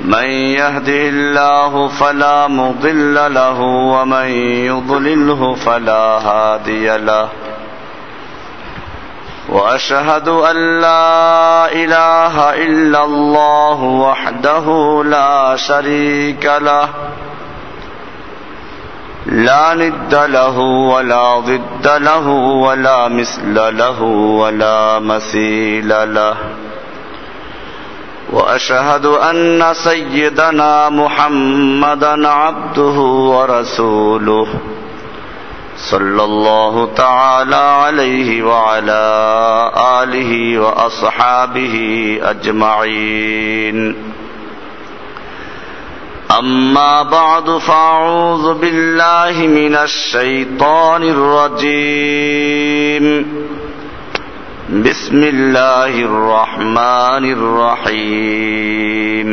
من يهده الله فلا مضل له ومن يضلله فلا هادي له واشهد ان لا اله الا الله وحده لا شريك له لا ند له ولا ضد له ولا مثل له ولا مثيل له وأشهد أن سيدنا محمدا عبده ورسوله صلى الله تعالى عليه وعلى آله وأصحابه أجمعين. أما بعد فأعوذ بالله من الشيطان الرجيم. بسم الله الرحمن الرحيم.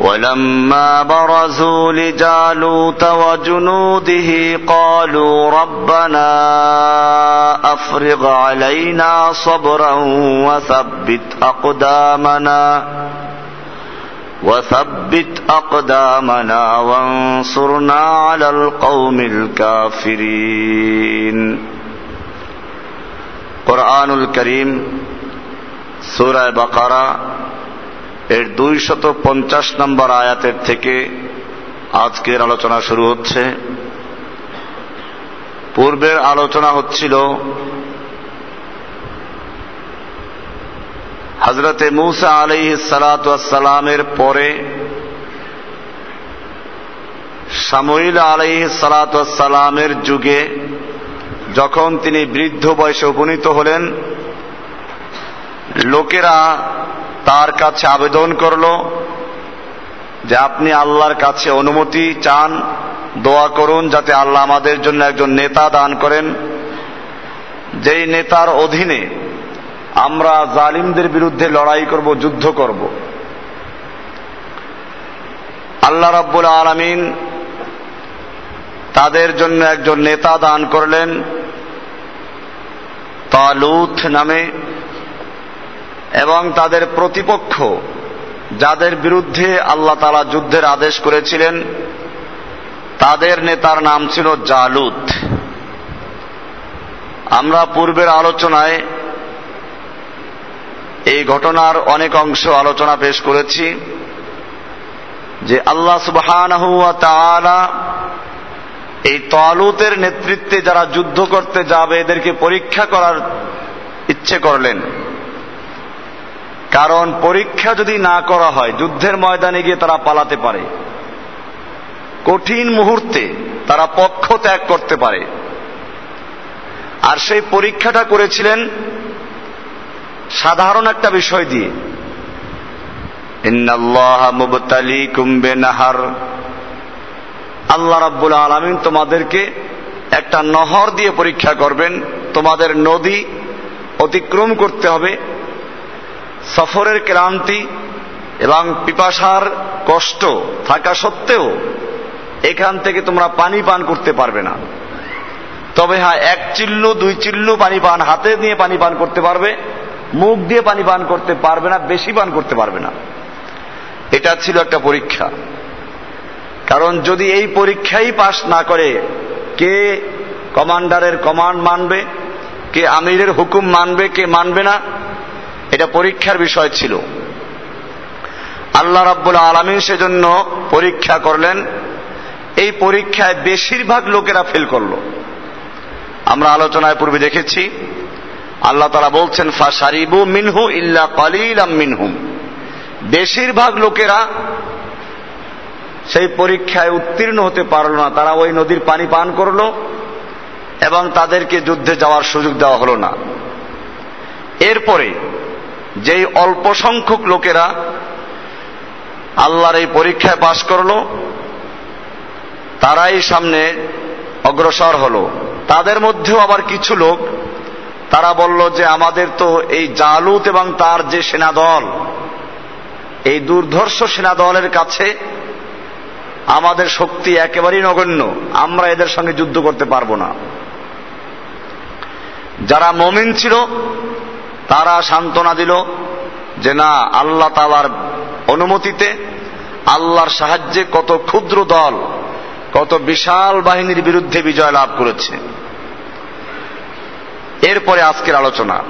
ولما برزوا لجالوت وجنوده قالوا ربنا أفرغ علينا صبرا وثبت أقدامنا وثبت أقدامنا وانصرنا على القوم الكافرين. কোরআনুল করিম সুরায় বাকারা, এর দুই শত পঞ্চাশ নম্বর আয়াতের থেকে আজকের আলোচনা শুরু হচ্ছে। পূর্বের আলোচনা হচ্ছিল হজরতে মুসা আলি সালাতামের পরে সামইল আলি সালাতামের যুগে যখন তিনি বৃদ্ধ বয়সে উপনীত হলেন, লোকেরা তার কাছে আবেদন করল যে আপনি আল্লাহর কাছে অনুমতি চান, দোয়া করুন যাতে আল্লাহ আমাদের জন্য একজন নেতা দান করেন। যেই নেতার অধীনে আমরা জালিমদের বিরুদ্ধে লড়াই করব, যুদ্ধ করব। আল্লাহ রাব্বুল আলমিন তাদের জন্য একজন নেতা দান করলেন। তালুথ নামে এবং তাদের প্রতিপক্ষ, যাদের বিরুদ্ধে আল্লাহ তালা যুদ্ধের আদেশ করেছিলেন, তাদের নেতার নাম ছিল জালুত। আমরা পূর্বের আলোচনায় এই ঘটনার অনেক অংশ আলোচনা পেশ করেছি যে আল্লাহ সুবাহ এই তালুতের নেতৃত্বে যারা যুদ্ধ করতে যাবে, এদেরকে পরীক্ষা করার ইচ্ছে করলেন। কারণ পরীক্ষা যদি না করা হয়, যুদ্ধের ময়দানে গিয়ে তারা পালাতে পারে। কঠিন মুহূর্তে তারা পক্ষ ত্যাগ করতে পারে। আর সেই পরীক্ষাটা করেছিলেন সাধারণ একটা বিষয় দিয়ে। নাহার আল্লাহ রাব্বুল আলমিন তোমাদেরকে একটা নহর দিয়ে পরীক্ষা করবেন। তোমাদের নদী অতিক্রম করতে হবে। সফরের ক্লান্তি এবং পিপাসার কষ্ট থাকা সত্ত্বেও এখান থেকে তোমরা পানি পান করতে পারবে না। তবে হ্যাঁ এক চিল্লু, দুই চিল্লু পানি পান, হাতে নিয়ে পানি পান করতে পারবে, মুখ দিয়ে পানি পান করতে পারবে না, বেশি পান করতে পারবে না। এটা ছিল একটা পরীক্ষা। কারণ যদি এই পরীক্ষাই পাশ না করে, কে কমান্ডারের কমান্ড মানবে, কে আমিরের হুকুম মানবে, কে মানবে না, এটা পরীক্ষার বিষয় ছিল। আল্লাহ রাব্বুল আলমিন সেজন্য পরীক্ষা করলেন। এই পরীক্ষায় বেশিরভাগ লোকেরা ফেল করল। আমরা আলোচনায় পূর্বে দেখেছি, আল্লাহ তারা বলছেন ফাসারিবু মিনহু ইল্লা কালিলাম মিনহুম। বেশিরভাগ লোকেরা সেই পরীক্ষায় উত্তীর্ণ হতে পারল না। তারা ওই নদীর পানি পান করল এবং তাদেরকে যুদ্ধে যাওয়ার সুযোগ দেওয়া হলো না। এরপরে যেই অল্প সংখ্যক লোকেরা আল্লাহর এই পরীক্ষায় পাশ করল, তারাই সামনে অগ্রসর হলো। তাদের মধ্যেও আবার কিছু লোক, তারা বলল যে আমাদের তো এই জালুত এবং তার যে সেনাদল, এই দুর্ধর্ষ সেনাদলের কাছে আমাদের শক্তি একেবারেই নগণ্য। আমরা এদের সঙ্গে যুদ্ধ করতে পারব না। যারা মমিন ছিল, তারা সান্ত্বনা দিল যে না, আল্লাহ তালার অনুমতিতে আল্লাহর সাহায্যে কত ক্ষুদ্র দল, কত বিশাল বাহিনীর বিরুদ্ধে বিজয় লাভ করেছে। এরপরে আজকের আলোচনা।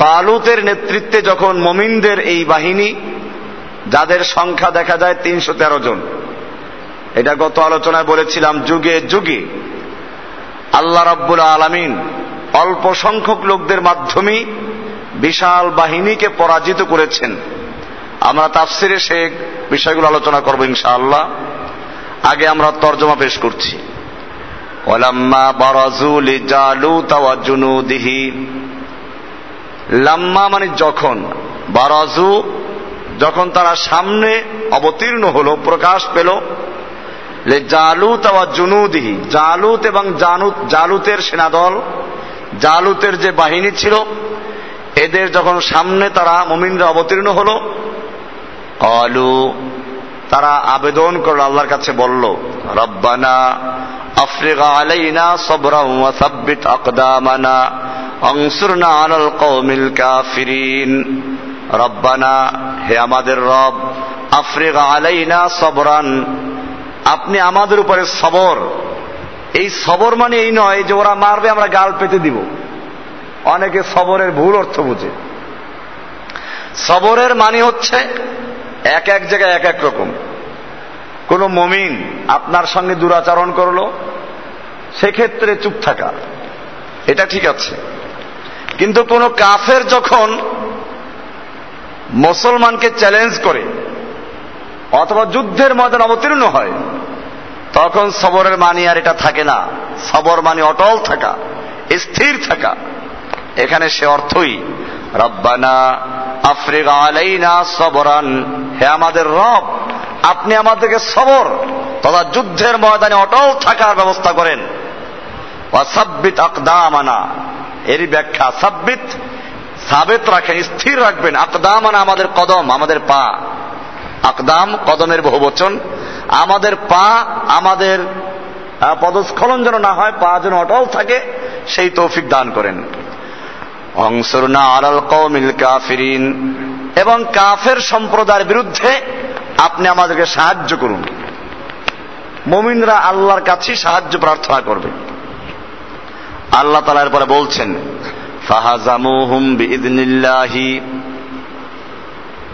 তালুতের নেতৃত্বে যখন মমিনদের এই বাহিনী, যাদের সংখ্যা দেখা যায় তিনশো তেরো জন, এটা গত আলোচনায় বলেছিলাম, যুগে যুগে আল্লাহ রাব্বুল আলমিন অল্প সংখ্যক লোকদের মাধ্যমে বিশাল বাহিনীকে পরাজিত করেছেন। আমরা তাফসিরে সে বিষয়গুলো আলোচনা করব ইনশাআল্লাহ। আগে আমরা তর্জমা পেশ করছি। ওলাম্মা বারাজুল জালুত ওয়া জুনুদিহি। লাম্মা মানে যখন, বারাজু যখন তারা সামনে অবতীর্ণ হলো, প্রকাশ পেল জালুত ওয়া জুনুদিহি, জালুত এবং জানুত, জালুতের সেনাদল, জালুতের যে বাহিনী ছিল, এদের যখন সামনে তারা মুমিনরা অবতীর্ণ হল অলু তারা আবেদন করল, আল্লাহর কাছে বলল, রব্বানা আফ্রিকা আলাইনা সবরা সাব্বিত আকদামানা রব্বানা, হে আমাদের রব আফ্রিকা আলাইনা সবরান। আপনি আমাদের উপরে সবর। এই সবর মানে এই নয় যে ওরা মারবে, আমরা গাল পেতে দিব। অনেকে সবরের ভুল অর্থ বুঝে। সবরের মানে হচ্ছে এক এক জায়গায় এক এক রকম। কোন মমিন আপনার সঙ্গে দুরাচরণ করল, সেক্ষেত্রে চুপ থাকা। এটা ঠিক আছে। কিন্তু কোন কাফের যখন মুসলমানকে চ্যালেঞ্জ করে, অথবা যুদ্ধের ময়দান অবতীর্ণ হয়, তখন সবরের মানি আর এটা থাকে না। সবর মানে অটল থাকা, স্থির থাকা। এখানে সে অর্থই, রব্বানা আফ্রিকা সবরান। হে আমাদের রব, আপনি আমাদেরকে সবর তথা যুদ্ধের ময়দানে অটল থাকার ব্যবস্থা করেন। সাব্বিত আকদামানা। এরই ব্যাখ্যা, সাব্বিত, সাবেত রাখেন, স্থির রাখবেন। আকদামানা আমাদের কদম, আমাদের পা। আকদাম কদমের বহু বচন। আমাদের পা, আমাদের পদস্খলন যেন না হয়, পা যেন অটল থাকে, সেই তৌফিক দান করেন। অংশর অংসরনা আলাল কৌমিল কাফিরিন। এবং কাফের সম্প্রদায়ের বিরুদ্ধে আপনি আমাদেরকে সাহায্য করুন। মমিনরা আল্লাহর কাছেই সাহায্য প্রার্থনা করবে। আল্লাহ তালা এরপরে বলছেন, ফাহাজামুহুম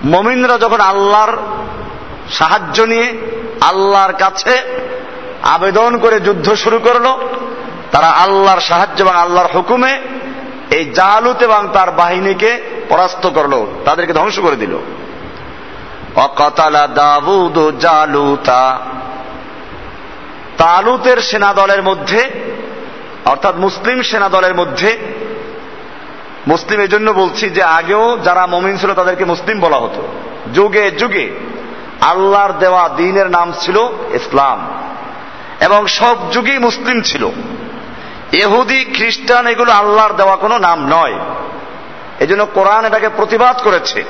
মমিনরা যখন আল্লাহর সাহায্য নিয়ে আল্লাহর কাছে আবেদন করে যুদ্ধ শুরু করল, তারা আল্লাহর সাহায্য এবং আল্লাহর হুকুমে এই জালুত এবং তার বাহিনীকে পরাস্ত করল, তাদেরকে ধ্বংস করে দিল। অকতালা দাবুদ জালুতা। তালুতের সেনা দলের মধ্যে অর্থাৎ মুসলিম সেনা দলের মধ্যে, মুসলিম এই জন্য বলছি যে আগেও যারা মমিন ছিল তাদেরকে মুসলিম বলা হতো। যুগে যুগে আল্লাহর দেওয়া দিনের নাম ছিল ইসলাম। এবং সব যুগেই মুসলিম ছিল। এহুদি খ্রিস্টান এগুলো আল্লাহর দেওয়া কোনো নাম নয়। এই জন্য কোরআন এটাকে প্রতিবাদ করেছে।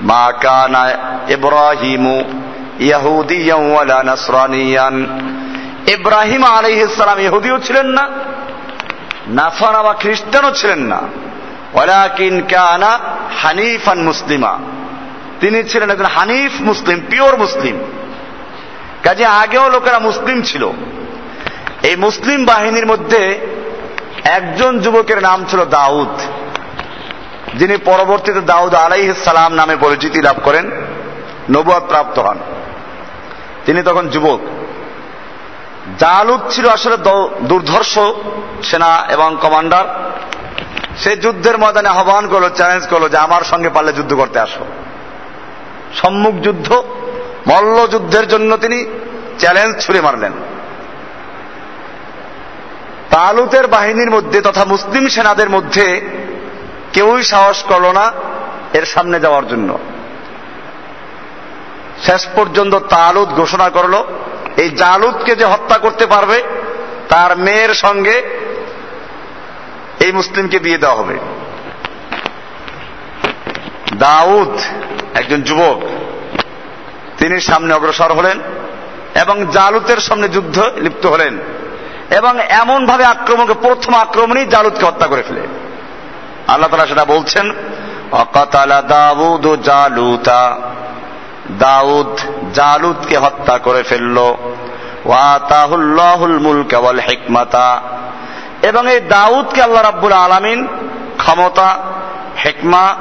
মা কানা ইব্রাহিমু ইয়াহুদিয়ান নাসরানিয়ান। ইব্রাহিম আলাইহিসসালাম ইহুদিও ছিলেন না, নাসারা বা খ্রিস্টানও ছিলেন না। ওয়ালাকিন কানা হানিফান মুসলিমা। তিনি ছিলেন একজন হানিফ মুসলিম, পিওর মুসলিম। কাজে আগেও লোকেরা মুসলিম ছিল। এই মুসলিম বাহিনীর মধ্যে একজন যুবকের নাম ছিল দাউদ, যিনি পরবর্তীতে দাউদ আলাইহ সালাম নামে পরিচিতি লাভ করেন, নবুয়াদ প্রাপ্ত হন। তিনি তখন যুবক। জালুদ ছিল আসলে দুর্ধর্ষ সেনা এবং কমান্ডার। সে যুদ্ধের ময়দানে আহ্বান করল চ্যালেঞ্জ করল যে আমার সঙ্গে পারলে যুদ্ধ করতে আসো। সম্মুখ যুদ্ধ, মল্ল যুদ্ধের জন্য তিনি চ্যালেঞ্জ ছুড়ে মারলেন। তালুতের বাহিনীর মধ্যে তথা মুসলিম সেনাদের মধ্যে কেউই সাহস করল না এর সামনে যাওয়ার জন্য। শেষ পর্যন্ত তালুদ ঘোষণা করল এই জালুদকে যে হত্যা করতে পারবে, তার মেয়ের সঙ্গে এই মুসলিমকে বিয়ে দেওয়া হবে। দাউদ একজন যুবক, তিনি সামনে অগ্রসর হলেন এবং জালুতের সামনে যুদ্ধ লিপ্ত হলেন এবং এমন ভাবে আক্রমণকে, প্রথম আক্রমণই জালুদকে হত্যা করে ফেলে। আল্লাহ তালা সেটা বলছেন, অকাতালা দাউদ ও জালুতা। দাউদ জালুদকে হত্যা করে ফেলল। ওয়াতাহুল্লাহুল মুলক ওয়াল হিকমাতা। এবং এই দাউদকে আল্লাহ রাব্বুল আলামিন ক্ষমতা, হেকমা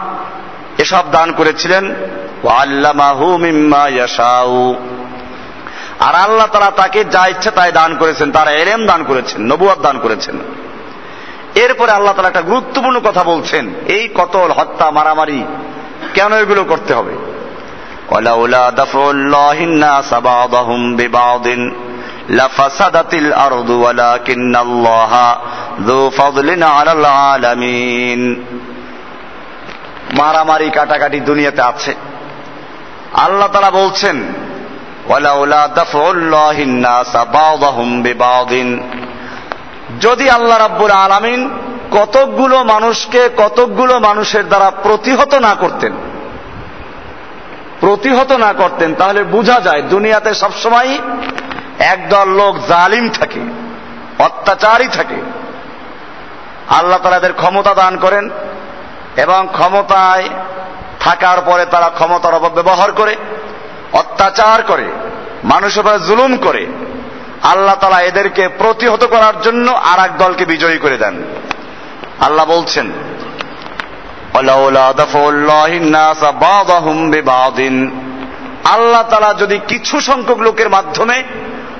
এসব দান করেছিলেন। মিম্মা ইয়াশাউ। আর আল্লাহ তারা তাকে যা ইচ্ছা তাই দান করেছেন, তার এলেম দান করেছেন নবুয়াদ দান করেছেন। এরপরে আল্লাহ তারা একটা গুরুত্বপূর্ণ কথা বলছেন, এই কতল, হত্যা, মারামারি, কেন এগুলো করতে হবে? ولولا دفع الله الناس بعضهم ببعض لفسدت الأرض ولكن الله ذو فضل على العالمين মারামারি কাটাকাটি দুনিয়াতে আছে আল্লাহ তারা বলছেন ওয়ালাউলা দাফউল্লাহিন নাস বাউদাহুম বিবাউদিন যদি আল্লাহ রাব্বুল আলামিন কতকগুলো মানুষকে কতকগুলো মানুষের দ্বারা প্রতিহত না করতেন প্রতিহত না করতেন, তাহলে বোঝা যায় দুনিয়াতে সবসময় একদল লোক জালিম থাকে, অত্যাচারী থাকে। আল্লাহ তারা এদের ক্ষমতা দান করেন এবং ক্ষমতায় থাকার পরে তারা ক্ষমতার অপব্যবহার করে, অত্যাচার করে, মানুষের উপরে জুলুম করে। আল্লাহ তালা এদেরকে প্রতিহত করার জন্য আর দলকে বিজয়ী করে দেন। আল্লাহ বলছেন আল্লাহ তালা যদি কিছু সংখ্যক লোকের মাধ্যমে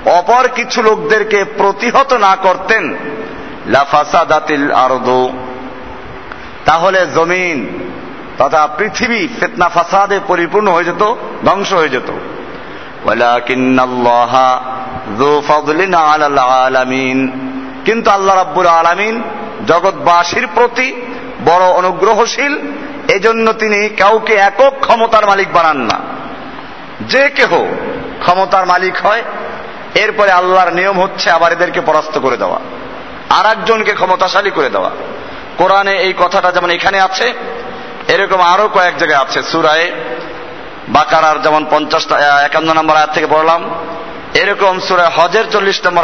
অপর কিছু লোকদেরকে প্রতিহত না করতেন, লাফাসাদাতিল আরদু, তাহলে জমিন তথা পৃথিবী ফেতনা ফাসাদে পরিপূর্ণ হয়ে যেত, ধ্বংস হয়ে যেত। কিন্তু আল্লাহ রাব্বুল আলামিন জগৎবাসীর প্রতি বড় অনুগ্রহশীল, এজন্য তিনি কাউকে একক ক্ষমতার মালিক বানান না। যে কেহ ক্ষমতার মালিক হয়, এরপরে আল্লাহর নিয়ম হচ্ছে আবার এদেরকে পরাস্ত করে দেওয়া আর একজনকে ক্ষমতাশালী করে দেওয়া। কোরআনে এই কথাটা যেমন এখানে আছে, এরকম আরও কয়েক জায়গায় আছে। সুরায় বাকারার যেমন পঞ্চাশটা একান্ন নম্বর আয়াত থেকে পড়লাম, এরকম সুরায় হজের চল্লিশ নম্বর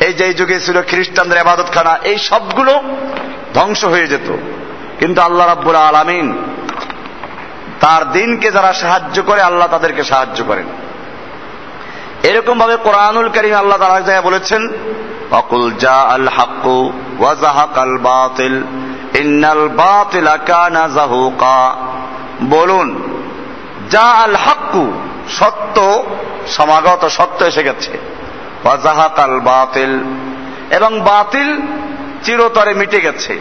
এই যেই যুগে ছিল খ্রিস্টানদের এবাদত খানা এই সবগুলো ধ্বংস হয়ে যেত। কিন্তু আল্লাহ রাব্বুল আলামিন তার দিনকে যারা সাহায্য করে, আল্লাহ তাদেরকে সাহায্য করেন। এরকম ভাবে কোরআনুল করিম আল্লাহ তারা জায়গায় বলেছেন, অকুল জা আল হাক্কু ওয়াজাহাক আল বাতিল, ইন্নাল বাতিল কানা জাহুকা বলুন যা আল হাক্কু সত্য, সমাগত সত্য এসে গেছে। ওয়াজাহাক আল বাতিল। এবং বাতিল চিরতরে মিটে গেছে।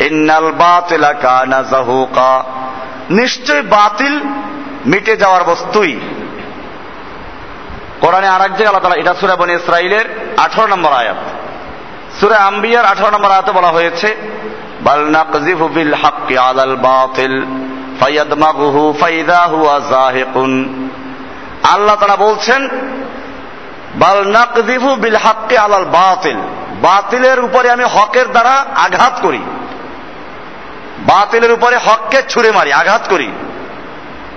ইন্নাল বাতিল কানা জাহুকা। নিশ্চয় বাতিল মিটে যাওয়ার বস্তুই। কোরআনে আর এক জায়গায় এটা সুরা বনে ইসরাইলের আঠারো নম্বর আয়াত। সুরা আম্বিয়ার আঠারো নম্বর আয়াতে বলা হয়েছে, বাল নাকজিফু বিল হাক্কি আলাল বাতিল, ফায়াদমাগুহু ফাইদা হুয়া জাহিকুন আল্লাহ তারা বলছেন বাল নাকজিফু বিল হাক্কি আলাল বাতিল। বাতিলের উপরে আমি হকের দ্বারা আঘাত করি। বাতিলের উপরে হককে ছুড়ে মারি, আঘাত করি।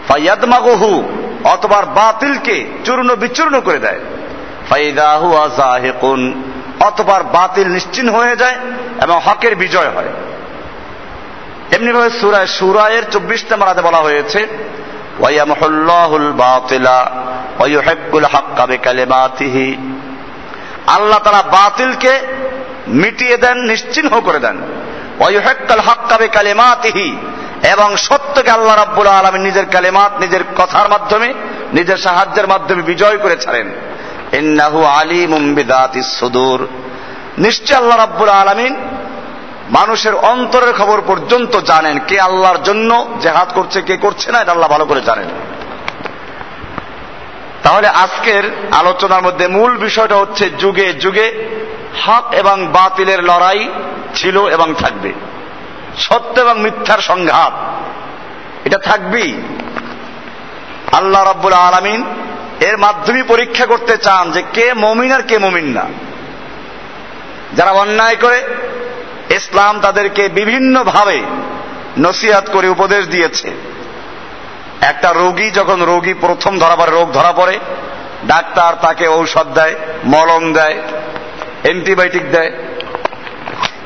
ফাইয়াদমাগুহু অতবার বাতিলকে চূর্ণ বিচূর্ণ করে দেয়। ফাইদা হুয়া জাহিকুন অতবার বাতিল নিশ্চিন্ন হয়ে যায় এবং হকের বিজয় হয়। এমনি ভাবে সুরায় সুরায়ের চব্বিশ নম্বর বলা হয়েছে, ওয়াইয়ামহুল্লাহুল বাতিলা ওয়াইউহিব্বুল হাক্কা বিকালিমাতিহি আল্লাহ তারা বাতিলকে মিটিয়ে দেন, নিশ্চিহ্ন করে দেন। ওয়ুহাক্কাল হাক্কাবে কালেমাতিহি এবং সত্যকে আল্লাহ রাব্বুল আলমী নিজের কালেমাত, নিজের কথার মাধ্যমে, নিজের সাহায্যের মাধ্যমে বিজয় করে ছাড়েন। ইন্নাহু আলিমুম বিদাতিস সুদূর। নিশ্চয় আল্লাহ রাব্বুল আলমিন মানুষের অন্তরের খবর পর্যন্ত জানেন কে আল্লাহর জন্য জেহাদ করছে, কে করছে না, এটা আল্লাহ ভালো করে জানেন। তাহলে আজকের আলোচনার মধ্যে মূল বিষয়টা হচ্ছে যুগে যুগে হক এবং বাতিলের লড়াই ছিল এবং থাকবে। সত্য এবং মিথ্যার সংঘাত। এটা থাকবেই। আল্লাহ রাব্বুল আলমিন এর মাধ্যমে পরীক্ষা করতে চান যে কে মমিন আর কে মমিন না। যারা অন্যায় করে, ইসলাম তাদেরকে বিভিন্নভাবে নসিহাত করে উপদেশ দিয়েছে। একটা রোগী যখন রোগী প্রথম ধরা পড়ে, রোগ ধরা পড়ে, ডাক্তার তাকে ঔষধ দেয়, মলম দেয়, অ্যান্টিবায়োটিক দেয়।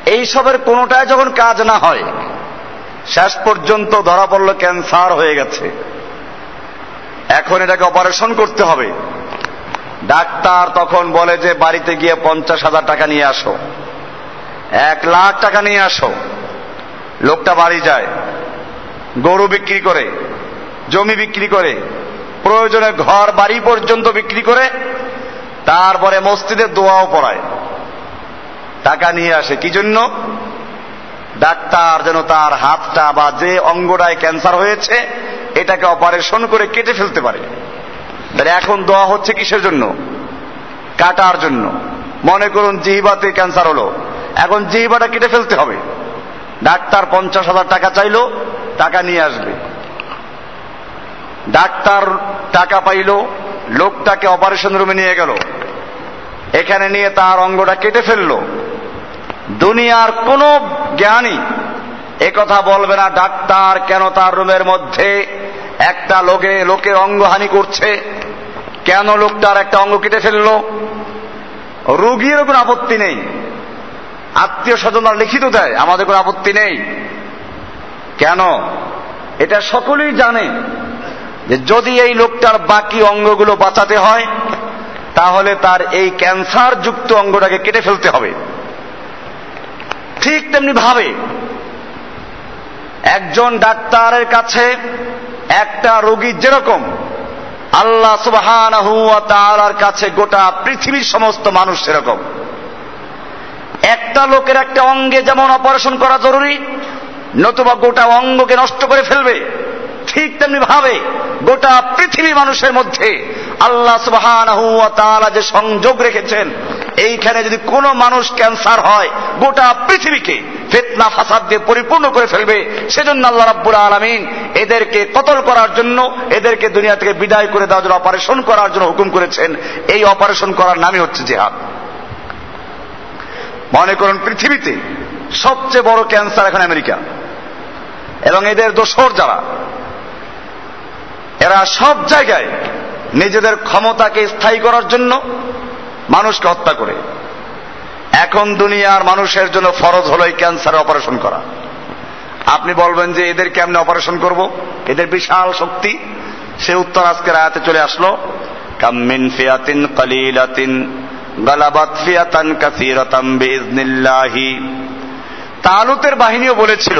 এইসবের কোনোটায় যখন কাজ না হয়, শেষ পর্যন্ত ধরা পড়ল ক্যান্সার হয়ে গেছে। এখন এটাকে অপারেশন করতে হবে। ডাক্তার তখন বলে যে, বাড়িতে গিয়ে পঞ্চাশ হাজার টাকা নিয়ে আসো। এক লাখ টাকা নিয়ে আসো। লোকটা বাড়ি যায়, গরু বিক্রি করে। জমি বিক্রি করে, প্রয়োজনে ঘর, বাড়ি পর্যন্ত বিক্রি করে, তারপরে মসজিদে দোয়াও পড়ায়। টাকা নিয়ে আসে। কি জন্য? ডাক্তার যেন তার হাতটা বা যে অঙ্গটায় ক্যান্সার হয়েছে, এটাকে অপারেশন করে কেটে ফেলতে পারে। এখন দোয়া হচ্ছে কিসের জন্য? কাটার জন্য। মনে করুন, জিহিবাতে ক্যান্সার হলো। এখন জিহিবাটা কেটে ফেলতে হবে। ডাক্তার পঞ্চাশ হাজার টাকা চাইলো, টাকা নিয়ে আসবে। ডাক্তার টাকা পাইল, লোকটাকে অপারেশন রুমে নিয়ে গেল। এখানে নিয়ে তার অঙ্গটা কেটে ফেলল। দুনিয়ার কোন জ্ঞানী কথা বলবে না, ডাক্তার, কেন তার রুমের মধ্যে একটা লোকে লোকের অঙ্গহানি করছে? কেন লোকটার একটা অঙ্গ কেটে ফেলল? রুগীর কোনো আপত্তি নেই। আত্মীয় স্বজনরা লিখিত দেয়, আমাদের কোনো আপত্তি নেই। কেন? এটা সকলেই জানে। যে যদি এই লোকটার বাকি অঙ্গগুলো বাঁচাতে হয়, তাহলে তার এই ক্যান্সার যুক্ত অঙ্গটাকে কেটে ফেলতে হবে। ঠিক তেমনি ভাবে একজন ডাক্তারের কাছে একটা রোগী যেরকম আল্লাহ সুবহান তালার কাছে গোটা পৃথিবীর সমস্ত মানুষ সেরকম। একটা লোকের একটা অঙ্গে যেমন অপারেশন করা জরুরি, নতুবা গোটা অঙ্গকে নষ্ট করে ফেলবে। তেমনি ভাবে গোটা পৃথিবী মানুষের মধ্যে আল্লাহ সুবহান যে সংযোগ রেখেছেন, এইখানে যদি কোনো মানুষ ক্যান্সার হয়, গোটা পৃথিবীকে ফেতনা, ফাসাদ দিয়ে পরিপূর্ণ করে ফেলবে, সেজন্য আল্লাহ রাব্বুল আলমিন এদেরকে কতল করার জন্য, এদেরকে দুনিয়া থেকে বিদায় করে দেওয়ার জন্য, অপারেশন করার জন্য হুকুম করেছেন। এই অপারেশন করার নামই হচ্ছে জেহাদ। মনে করুন পৃথিবীতে সবচেয়ে বড় ক্যান্সার এখন আমেরিকা, এবং এদের দোষর যারা এরা সব জায়গায় নিজেদের ক্ষমতাকে স্থায়ী করার জন্য মানুষকে হত্যা করে। এখন দুনিয়ার মানুষের জন্য ফরজ হলো এই ক্যান্সার অপারেশন করা। আপনি বলবেন যে এদের কেমনে অপারেশন করব? এদের বিশাল শক্তি। সে উত্তর আজকের আয়াতে চলে আসলো। কাম্মিন ফিয়াতিন কালিলাতিন গালাবাত ফিয়াতান কাসিরাতাম বিইজনিল্লাহি তালুতের বাহিনীও বলেছিল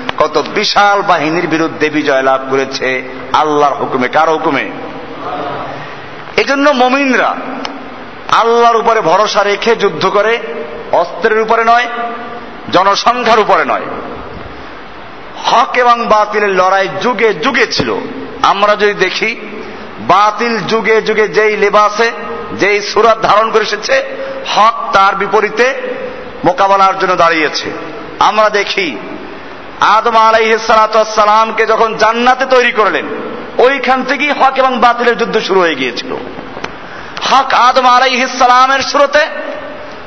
কত বিশাল বাহিনীর বিরুদ্ধে বিজয় লাভ করেছে আল্লাহর হুকুমে। কার হুকুমে? এজন্য মমিনরা আল্লাহর উপরে ভরসা রেখে যুদ্ধ করে, অস্ত্রের উপরে নয়, জনসংখ্যার উপরে নয়। হক এবং বাতিলের লড়াই যুগে যুগে ছিল। আমরা যদি দেখি, বাতিল যুগে যুগে যেই লেবাসে, যেই সুরাত ধারণ করে এসেছে, হক তার বিপরীতে মোকাবেলার জন্য দাঁড়িয়েছে। আমরা দেখি আদম আলাইসালামকে যখন জান্নাতে তৈরি করলেন, ওইখান থেকেই হক এবং বাতিলের যুদ্ধ শুরু হয়ে গিয়েছিল। হক আদম আলাইহিসালামের সুরতে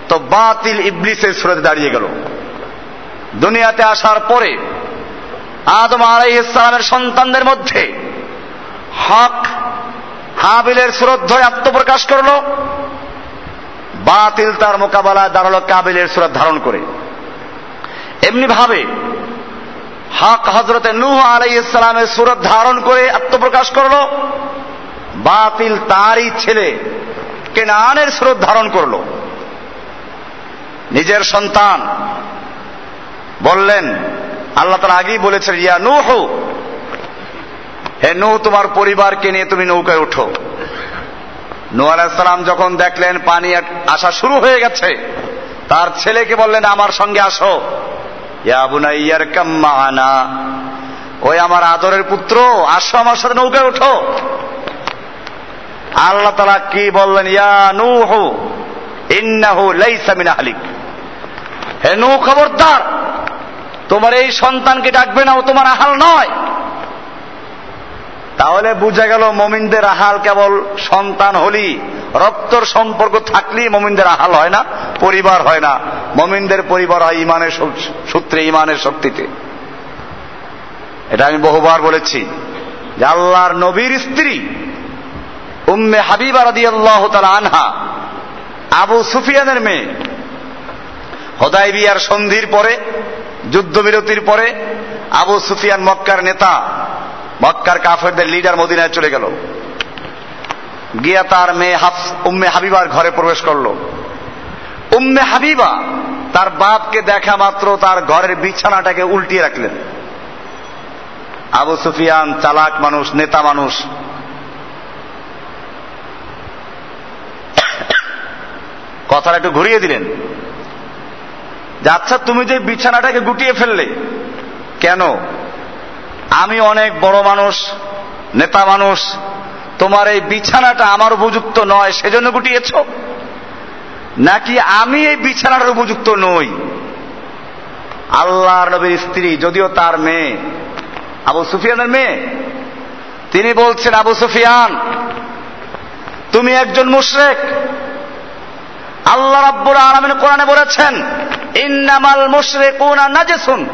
তো বাতিল ইবলিসের সুরতে দাঁড়িয়ে গেল। দুনিয়াতে আসার পরে, আদম আলাইহিসালামের সন্তানদের মধ্যে হক হাবিলের সুরত ধরে আত্মপ্রকাশ করল। বাতিল তার মোকাবেলায় দাঁড়াল কাবিলের সুরত ধারণ করে। এমনি ভাবে হক হজরতে নূহ আলাই ইসলামের সুরত ধারণ করে আত্মপ্রকাশ করল। বাতিল তারই ছেলে কেনানের সুরত ধারণ করল। নিজের সন্তান বললেন, আল্লাহ তালা আগেই বলেছেন, ইয়া নূহ, হে নূহ, তোমার পরিবারকে নিয়ে তুমি নৌকায় উঠো। নূহ আলাইসালাম যখন দেখলেন পানি আসা শুরু হয়ে গেছে, তার ছেলেকে বললেন, আমার সঙ্গে আসো। ওই আমার আদরের পুত্র, আসো আমার সাথে নৌকায় উঠো আল্লাহ তালা কি বললেন, ইয়া নূহু, ইন্নাহু লাইসা মিন আহলিক। হে নূহ খবরদার, তোমার এই সন্তানকে ডাকবে না, ও তোমার আহাল নয়। তাহলে বুঝা গেল মমিনদের আহাল কেবল সন্তান হলি রক্তর সম্পর্ক থাকলেই মমিনদের আহাল হয় না, পরিবার হয় না। মমিনদের পরিবার হয় ইমানের সূত্রে, ইমানের শক্তিতে। এটা আমি বহুবার বলেছি যে আল্লাহর নবীর স্ত্রী উম্মে হাবিবা রাদি আল্লাহ আনহা, আবু সুফিয়ানের মেয়ে। হদাই বিয়ার সন্ধির পরে, যুদ্ধবিরতির পরে আবু সুফিয়ান মক্কার নেতা, মক্কার কাফেরদের লিডার মদিনায় চলে গেল। গিয়া তার মেয়ে উম্মে হাবিবার ঘরে প্রবেশ করল। উম্মে হাবিবা, তার বাপকে দেখা মাত্র তার ঘরের বিছানাটাকে উল্টিয়ে রাখলেন। আবু সুফিয়ান চালাক মানুষ, নেতা মানুষ। কথাটা একটু ঘুরিয়ে দিলেন। যে আচ্ছা তুমি যে বিছানাটাকে গুটিয়ে ফেললে, কেন? আমি অনেক বড় মানুষ, নেতা মানুষ, তোমার এই বিছানাটা আমার উপযুক্ত নয়, সেজন্য গুটিয়েছ? নাকি আমি এই বিছানাটার উপযুক্ত নই? আল্লাহর নবীর স্ত্রী, যদিও তার মেয়ে, আবু সুফিয়ানের মেয়ে। তিনি বলছেন, আবু সুফিয়ান, তুমি একজন মুশরেক। আল্লাহ রাব্বুল আলামিন কোরআনে বলেছেন, ইন্নামাল মুশরিকুনা নাজিসুন।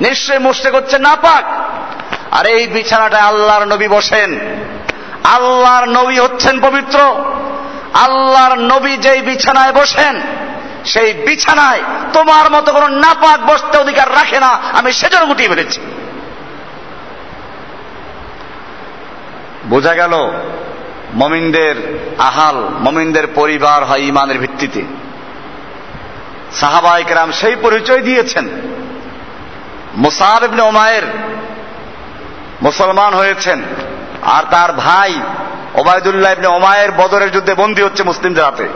নিশ্চয় মুশরিক হচ্ছে নাপাক। আর এই বিছানাটা আল্লাহর নবী বসেন। আল্লাহর নবী হচ্ছেন পবিত্র। আল্লাহর নবী যেই বিছানায় বসেন, সেই বিছানায় তোমার মতো কোন নাপাক বসতে অধিকার রাখে না, আমি সেজন্য গুটিয়ে ফেলেছি। বোঝা গেল, মমিনদের আহাল, মমিনদের পরিবার হয় ইমানের ভিত্তিতে। সাহাবাইকরাম সেই পরিচয় দিয়েছেন। ইবনে ওমায়ের মুসলমান হয়েছেন, আর তার ভাই ওবায়দুল্লাহ ইবনে ওমায়ের বদরের যুদ্ধে বন্দী হচ্ছে মুসলিমদের হাতে।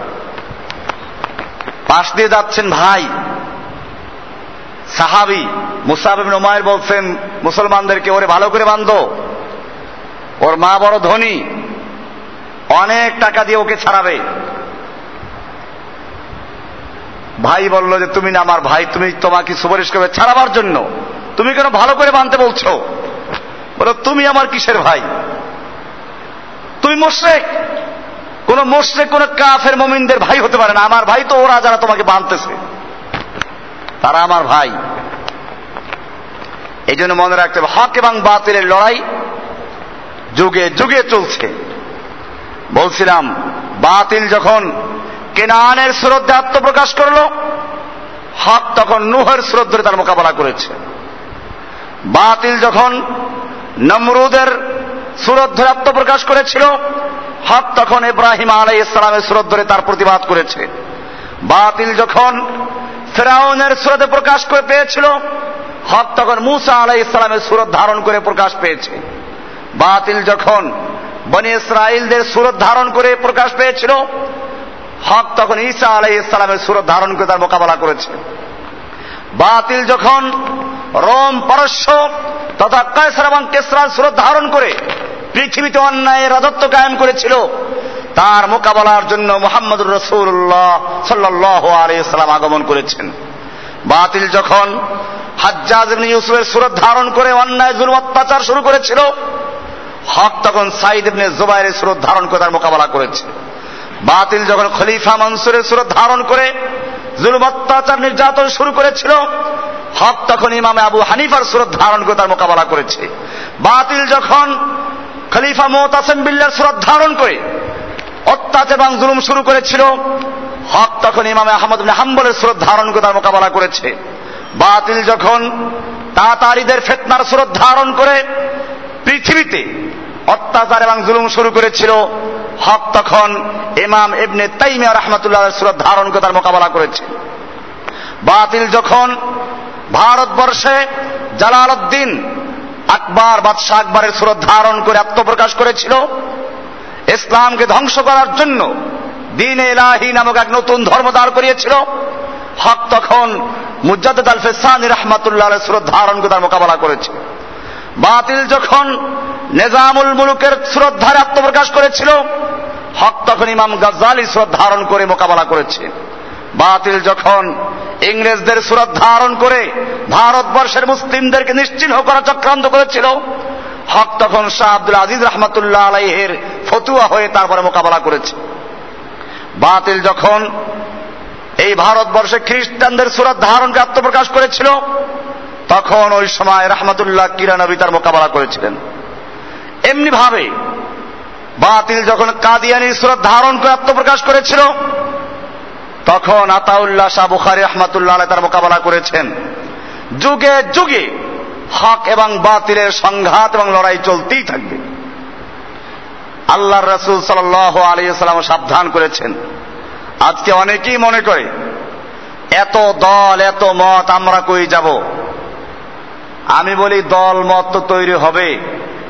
পাশ দিয়ে যাচ্ছেন ভাই, সাহাবি, মুসাব ইবনে ওমায়ের বলছেন মুসলমানদেরকে ওরে ভালো করে বান্ধো ওর মা বড় ধনী, অনেক টাকা দিয়ে ওকে ছাড়াবে। ভাই বলল যে, তুমি না আমার ভাই, তুমি তোমাকে সুপারিশ করবে ছাড়াবার জন্য। তুমি কেন ভালো করে বানতে বলছো? বলো, তুমি আমার কিসের ভাই? তুমি মোশরেক। কোন মোশরেক, কোন কাফের মমিনদের ভাই হতে পারে না। আমার ভাই তো ওরা যারা তোমাকে বানতেছে। তারা আমার ভাই। এই জন্য মনে রাখতে হবে, হক এবং বাতিলের লড়াই যুগে যুগে চলছে। বলছিলাম, বাতিল যখন কেনানের শ্রদ্ধে আত্মপ্রকাশ করল, হক তখন নুহের শ্রদ্ধে তার মোকাবেলা করেছে। বাতিল যখন নমরুদের সুরত ধরে আত্মপ্রকাশ করেছিল। হক তখন ইব্রাহিম আলাই ইসলামের সুরত ধরে তার প্রতিবাদ করেছে। বাতিল যখন ফেরাউনের সুরতে প্রকাশ করে পেয়েছিল, হক তখন মুসা আলাই ইসলামের সুরত ধারণ করে প্রকাশ পেয়েছে। বাতিল যখন বনে ইসরায়েলদের সুরত ধারণ করে প্রকাশ পেয়েছিল, হক তখন ঈসা আলাই ইসলামের সুরত ধারণ করে তার মোকাবেলা করেছে। বাতিল যখন রোম পারস্য তথা কায়সার এবং কেসরার সুরত ধারণ করে পৃথিবীতে অন্যায়ের রাজত্ব কায়েম করেছিল। তার মোকাবেলার জন্য মোহাম্মদুর রসুল্লাহ সাল্লাহ আলাইসাল্লাম আগমন করেছেন। বাতিল যখন হাজ্জাজ ইউসুফের সুরত ধারণ করে অন্যায় জুল অত্যাচার শুরু করেছিল, হক তখন সাইদ ইবনে জুবাইরের সুরত ধারণ করে তার মোকাবেলা করেছে। বাতিল যখন খলিফা মনসুরের সুরত ধারণ করে, জুলুম, অত্যাচার, নির্যাতন শুরু করেছিল হক তখন ইমামে আবু হানিফার সুরত ধারণ করে তার মোকাবেলা করেছে। বাতিল যখন খলিফা মোহতাসেম বিল্লার সুরত ধারণ করে, অত্যাচার এবং জুলুম শুরু করেছিল, হক তখন ইমামে আহমদ হাম্বলের সুরত ধারণ করে তার মোকাবেলা করেছে। বাতিল যখন তাতারিদের ফেতনার সুরত ধারণ করে, পৃথিবীতে অত্যাচার এবং জুলুম শুরু করেছিল, হক তখন ইমাম এবনে তাইমিয়া রহমতুল্লাহ সুরত ধারণ করে তার মোকাবেলা করেছে। বাতিল যখন ভারতবর্ষে জালাল উদ্দিন আকবর বাদশাহ আকবরের সুরত ধারণ করে আত্মপ্রকাশ করেছিল। ইসলামকে ধ্বংস করার জন্য দিন এলাহি নামক এক নতুন ধর্ম দাঁড় করিয়েছিল। হক তখন মুজাদ্দ আল ফেসানি রহমাতুল্লাহ সুরত ধারণ করে তার মোকাবেলা করেছে। বাতিল যখন নেজামুল মুলুকের শ্রদ্ধারে আত্মপ্রকাশ করেছিল, হক তখন ইমাম গাজ্জালি শ্রদ্ধ ধারণ করে মোকাবেলা করেছে। বাতিল যখন ইংরেজদের সুরত ধারণ করে ভারতবর্ষের মুসলিমদেরকে নিশ্চিহ্ন করা চক্রান্ত করেছিল। হক তখন শাহ আব্দুল আজিজ রহমতুল্লাহ আলাইহের ফতুয়া হয়ে তারপরে মোকাবেলা করেছে। বাতিল যখন এই ভারতবর্ষে খ্রিস্টানদের সুরত ধারণকে আত্মপ্রকাশ করেছিল, তখন ওই সময় রহমতুল্লাহ কিরানবী তার মোকাবেলা করেছিলেন। এমনি ভাবে বাতিল যখন কাদিয়ানির সুরত ধারণ করে আত্মপ্রকাশ করেছিল তখন আতাউল্লাহ শাহ বুখারি রহমাতুল্লাহ তার মোকাবেলা করেছেন। যুগে যুগে হক এবং বাতিলের সংঘাত এবং লড়াই চলতেই থাকবে। আল্লাহ রসুল সাল আলিয়াল্লাম সাবধান করেছেন। আজকে অনেকেই মনে করে, এত দল, এত মত, আমরা কই যাব? আমি বলি দল, মত তো তৈরি হবে।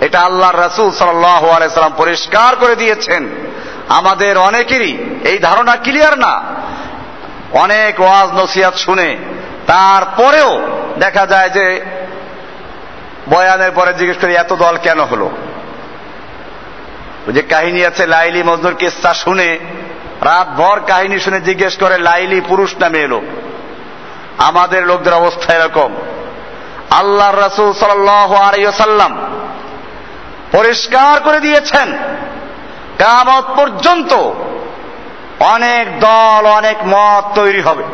এটা আল্লাহ রসুল সাল্লাম পরিষ্কার করে দিয়েছেন। আমাদের অনেকেরই এই ধারণা ক্লিয়ার না। অনেক ওয়াজ নসিয়াত শুনে। তারপরেও দেখা যায় যে বয়ানের পরে জিজ্ঞেস করি, এত দল কেন হলো? যে কাহিনী আছে, লাইলি মজনুর কিস্তা শুনে, রাত ভর কাহিনী শুনে জিজ্ঞেস করে, লাইলি পুরুষ নামে এলো আমাদের লোকদের অবস্থা এরকম। আল্লাহ রসুল সাল্লাম পরিষ্কার করে দিয়েছেন কামত পর্যন্ত অনেক দল অনেক মত তৈরি হবে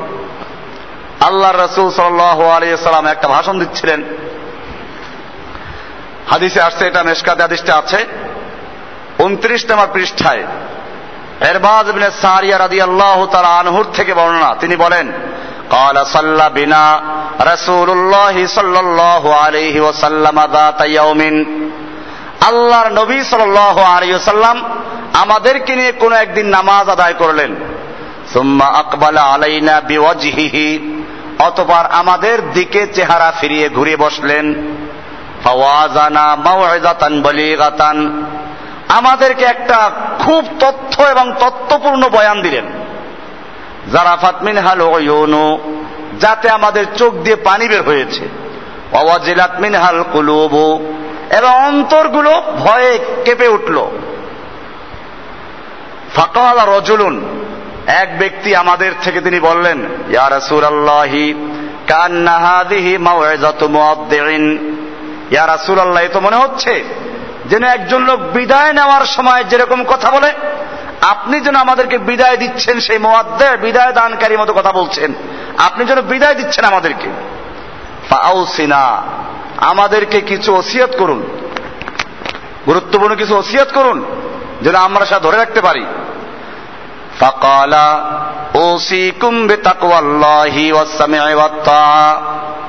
আল্লাহ রসুল সাল্লাম একটা ভাষণ দিচ্ছিলেন হাদিসে আসছে এটা মেশকাতে হাদিসটা আছে উনত্রিশ নম্বর পৃষ্ঠায় এরবাজ ইবনে সারিয়া রাদিয়াল্লাহু তাআলা আনহুর থেকে বর্ণনা তিনি বলেন قال صلى بنا رسول الله صلى الله عليه وسلم ذات يوم আল্লাহর নবী সাল্লাল্লাহু আলাইহি ওয়াসাল্লাম আমাদেরকে নিয়ে কোন একদিন নামাজ আদায় করলেন। সুম্মা আকবালা আলাইনা বিওয়াজহিহি। অতঃপর আমাদের দিকে চেহারা ফিরিয়ে ঘুরে বসলেন। আমাদেরকে একটা খুব তথ্য এবং তত্ত্বপূর্ণ বয়ান দিলেন। যারা ফাতমিন হাল ইউনু যাতে আমাদের চোখ দিয়ে পানি বের হয়েছে। অওয়াজিলাত মিনহাল কুলুবু। এবং অন্তরগুলো ভয়ে কেঁপে উঠল। ফাকাল রজুলুন, এক ব্যক্তি আমাদের থেকে তিনি বললেন, ইয়া রাসূলুল্লাহি, কান্না হাদিহি মাউইজাতু মুআদ্দিন ইয়া রাসূলুল্লাহ তো মনে হচ্ছে যেন একজন লোক বিদায় নেওয়ার সময় যেরকম কথা বলে, আপনি যেন আমাদেরকে বিদায় দিচ্ছেন, সেই মোয়াদ্দে বিদায় দানকারী মতো কথা বলছেন। আপনি যেন বিদায় দিচ্ছেন আমাদেরকে। সিনা আমাদেরকে কিছু ওসিয়ত করুন। গুরুত্বপূর্ণ কিছু ওসিয়ত করুন। যেন আমরা সেটা ধরে রাখতে পারি।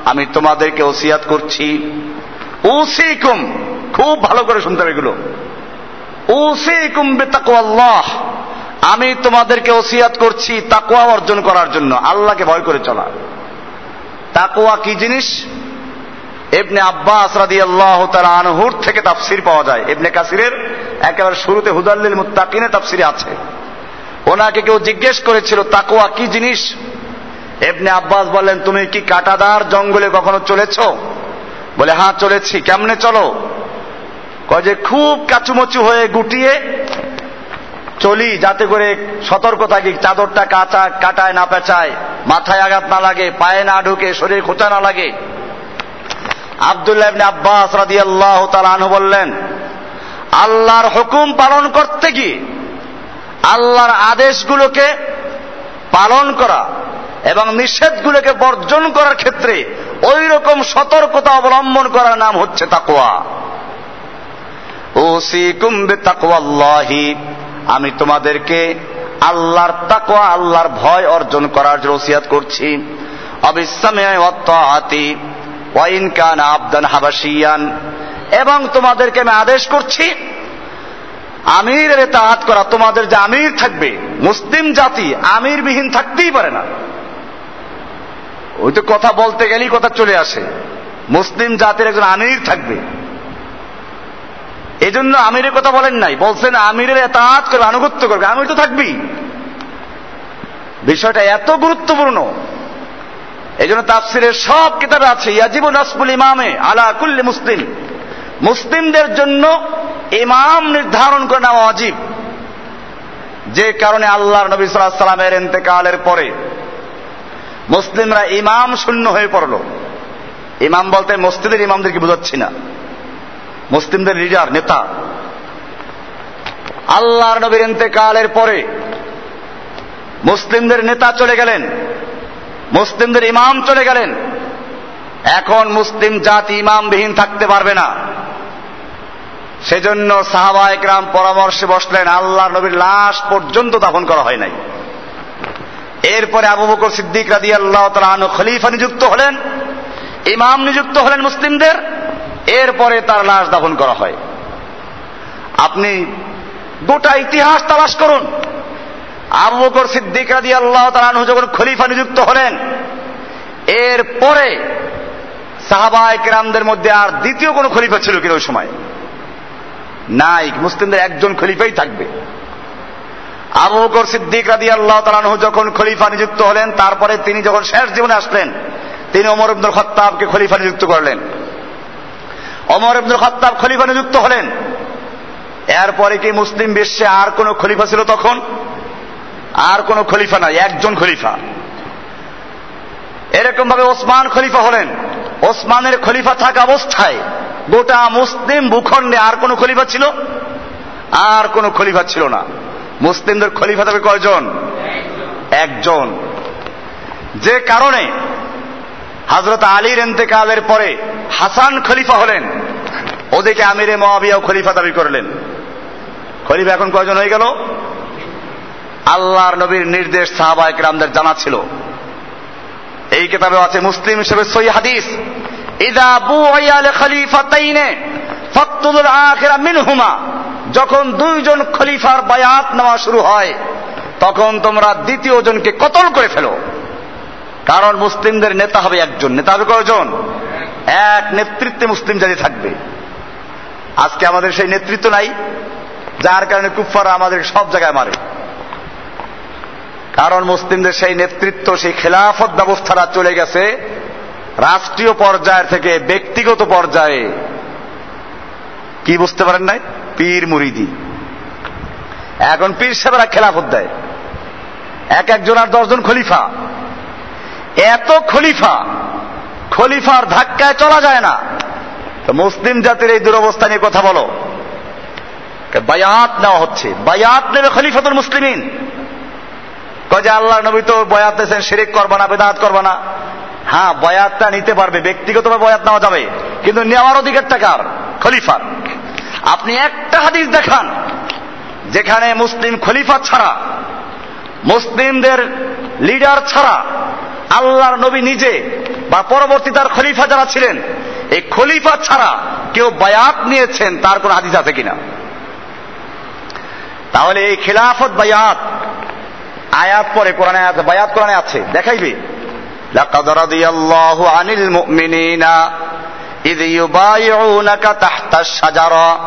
আমি তোমাদেরকে ওসিয়াত করছি। ওসিকুম খুব ভালো করে শুনতে হবে এগুলো। আমি তোমাদেরকে ওসিয়াত করছি তাকওয়া অর্জন করার জন্য, আল্লাহকে ভয় করে চলা। তাকওয়া কি জিনিস? এবনে আব্বাস রাদি আল্লাহ আনহুর থেকে তাফসির পাওয়া যায়। এবনে কাসিরের একেবারে শুরুতে হুদাল্লিল মুত্তাকিনে তাফসিরে আছে। ওনাকে কেউ জিজ্ঞেস করেছিল তাকোয়া কি জিনিস? এবনে আব্বাস বললেন, তুমি কি কাটাদার জঙ্গলে কখনো চলেছ? বলে হ্যাঁ চলেছি। কেমনে চলো? কয় যে, খুব কাচুমচু হয়ে গুটিয়ে চলি, যাতে করে সতর্ক থাকি, চাদরটা কাটায় না পেঁচায়, মাথায় আঘাত না লাগে, পায়ে না ঢুকে, শরীর খোঁচা না লাগে। আবদুল্লাহ ইবনে আব্বাস রাদিয়াল্লাহু তাআলা আনহু বললেন, আল্লাহর হুকুম পালন করতে গিয়ে আল্লাহর আদেশগুলোকে পালন করা এবং নিষেধগুলোকে বর্জন করার ক্ষেত্রে ওই রকম সতর্কতা অবলম্বন করার নাম হচ্ছে তাকোয়া ওসিকুম বিতাকওয়াল্লাহি, আমি তোমাদেরকে আল্লাহর তাকওয়া, আল্লাহর ভয় অর্জন করার জন্য ওসিয়াত করছি। অবিসামে অত্যাতি ওয়াইন কান আবদান হাবাসিয়ান এবং তোমাদেরকে আমি আদেশ করছি আমিরের তাহাত করা, তোমাদের যে আমির থাকবে, মুসলিম জাতি আমির বিহীন থাকতেই পারে না। ওই তো কথা বলতে গেলেই কথা চলে আসে। মুসলিম জাতির একজন আমির থাকবে। এই জন্য আমিরের কথা বলেন নাই, বলছেন আমিরের এতাত করবে, আনুগত্য করবে, আমির তো থাকবেই। বিষয়টা এত গুরুত্বপূর্ণ। এই জন্য তাফসিরের সব কিতাবে আছে, ইয়াজিব নাসবুল ইমামে আলা কুল্লি মুসলিম। মুসলিমদের জন্য ইমাম নির্ধারণ করে নেওয়া অজীব যে কারণে আল্লাহর নবী সাল্লাহ সাল্লামের এতেকালের পরে মুসলিমরা ইমাম শূন্য হয়ে পড়ল। ইমাম বলতে মসজিদের ইমামদেরকে বোঝাচ্ছি না। মুসলিমদের লিডার, নেতা। আল্লাহর নবীর এতেকালের পরে মুসলিমদের নেতা চলে গেলেন। মুসলিমদের ইমাম চলে গেলেন। এখন মুসলিম জাতি ইমামবিহীন থাকতে পারবে না। সেজন্য সাহাবা একরাম পরামর্শে বসলেন আল্লাহ নবীর লাশ পর্যন্ত দাফন করা হয় নাই। এরপরে আবু বকর সিদ্দিক রাদি আল্লাহ তালু খলিফা নিযুক্ত হলেন, ইমাম নিযুক্ত হলেন মুসলিমদের, এরপরে তার লাশ দাফন করা হয়। আপনি গোটা ইতিহাস তালাশ করুন। আবু বকর সিদ্দিক রাদি আল্লাহ তালু যখন খলিফা নিযুক্ত হলেন, এরপরে সাহাবা একরামদের মধ্যে আর দ্বিতীয় কোনো খলিফা ছিল কিনা ওই সময়? নাই, মুসলিমদের একজন খলিফাই থাকবে। আবু বকর সিদ্দিক রাদি আল্লাহ তালানহু যখন খলিফা নিযুক্ত হলেন, তারপরে তিনি যখন শেষ জীবনে আসলেন, তিনি অমর আব্দুল খত্তাবকে খলিফা নিযুক্ত করলেন। অমর আব্দুল খত্তাব খলিফা নিযুক্ত হলেন। এরপরে কি মুসলিম বিশ্বে আর কোন খলিফা ছিল তখন? আর কোন খলিফা নাই, একজন খলিফা। এরকম ভাবে ওসমান খলিফা হলেন। ওসমানের খলিফা থাকা অবস্থায় গোটা মুসলিম ভূখণ্ডে আর কোন খলিফা ছিল? আর কোন খলিফা ছিল না। মুসলিমদের খলিফা তবে কয়জন? একজন। যে কারণে হজরত আলীর এন্তেকালের পরে হাসান খলিফা হলেন। ওদিকে আমিরে মহাবিয়াও খলিফা দাবি করলেন। খলিফা এখন কয়জন হয়ে গেল? আল্লাহর নবীর নির্দেশ সাহাবা একরামদের জানা ছিল। এই কিতাবে আছে মুসলিম হিসেবে সই হাদিস। ইদা বুয়াল খলিফাতাইনে ফাকতুল আখিরা মিনহুমা। যখন দুইজন খলিফার বায়াত নেওয়া শুরু হয়, তখন তোমরা দ্বিতীয় জনকে কতল করে ফেলো। কারণ মুসলিমদের নেতা হবে একজন। নেতা হবে কয়জন? এক নেতৃত্বে মুসলিম জাতি থাকবে। আজকে আমাদের সেই নেতৃত্ব নাই, যার কারণে কুফারা আমাদের সব জায়গায় মারে। কারণ মুসলিমদের সেই নেতৃত্ব, সেই খেলাফত ব্যবস্থাটা চলে গেছে রাষ্ট্রীয় পর্যায়ের থেকে ব্যক্তিগত পর্যায়ে। কি বুঝতে পারেন নাই? পীর মুরিদি। এখন পীর সাহেবরা খেলাফত দেয়। এক একজন আর দশজন খলিফা। এত খলিফা, খলিফার ধাক্কায় চলা যায় না। তো মুসলিম জাতির এই দুরবস্থা নিয়ে কথা বলো। বায়াত নেওয়া হচ্ছে। বায়াত নেবে খলিফাতুল মুসলিমিন। কয়ে আল্লাহ নবী তো বয়াত দিয়েছেন, শিরিক করবা না, বেদাত করবা না। হ্যাঁ বয়াতটা নিতে পারবে, ব্যক্তিগতভাবে বয়াত নেওয়া যাবে, কিন্তু নেওয়ার অধিকারটা কার? খলিফার আপনি একটা হাদিস দেখান, যেখানে মুসলিম খলিফা ছাড়া, মুসলিমদের লিডার ছাড়া আল্লাহর নবী নিজে বা পরবর্তী তার খলিফা যারা ছিলেন, এই খলিফা ছাড়া কেউ বায়াত নিয়েছেন, তার কোন হাদিস আছে কিনা? তাহলে এই খিলাফত বায়াত আয়াত পরে, কোরআনে আছে, বায়াত কোরআনে আছে, দেখাইবে। লাকাদ আনিল মুমিনিনা ইদ ইউবাইউনাকা তাহতাশ শাজারা।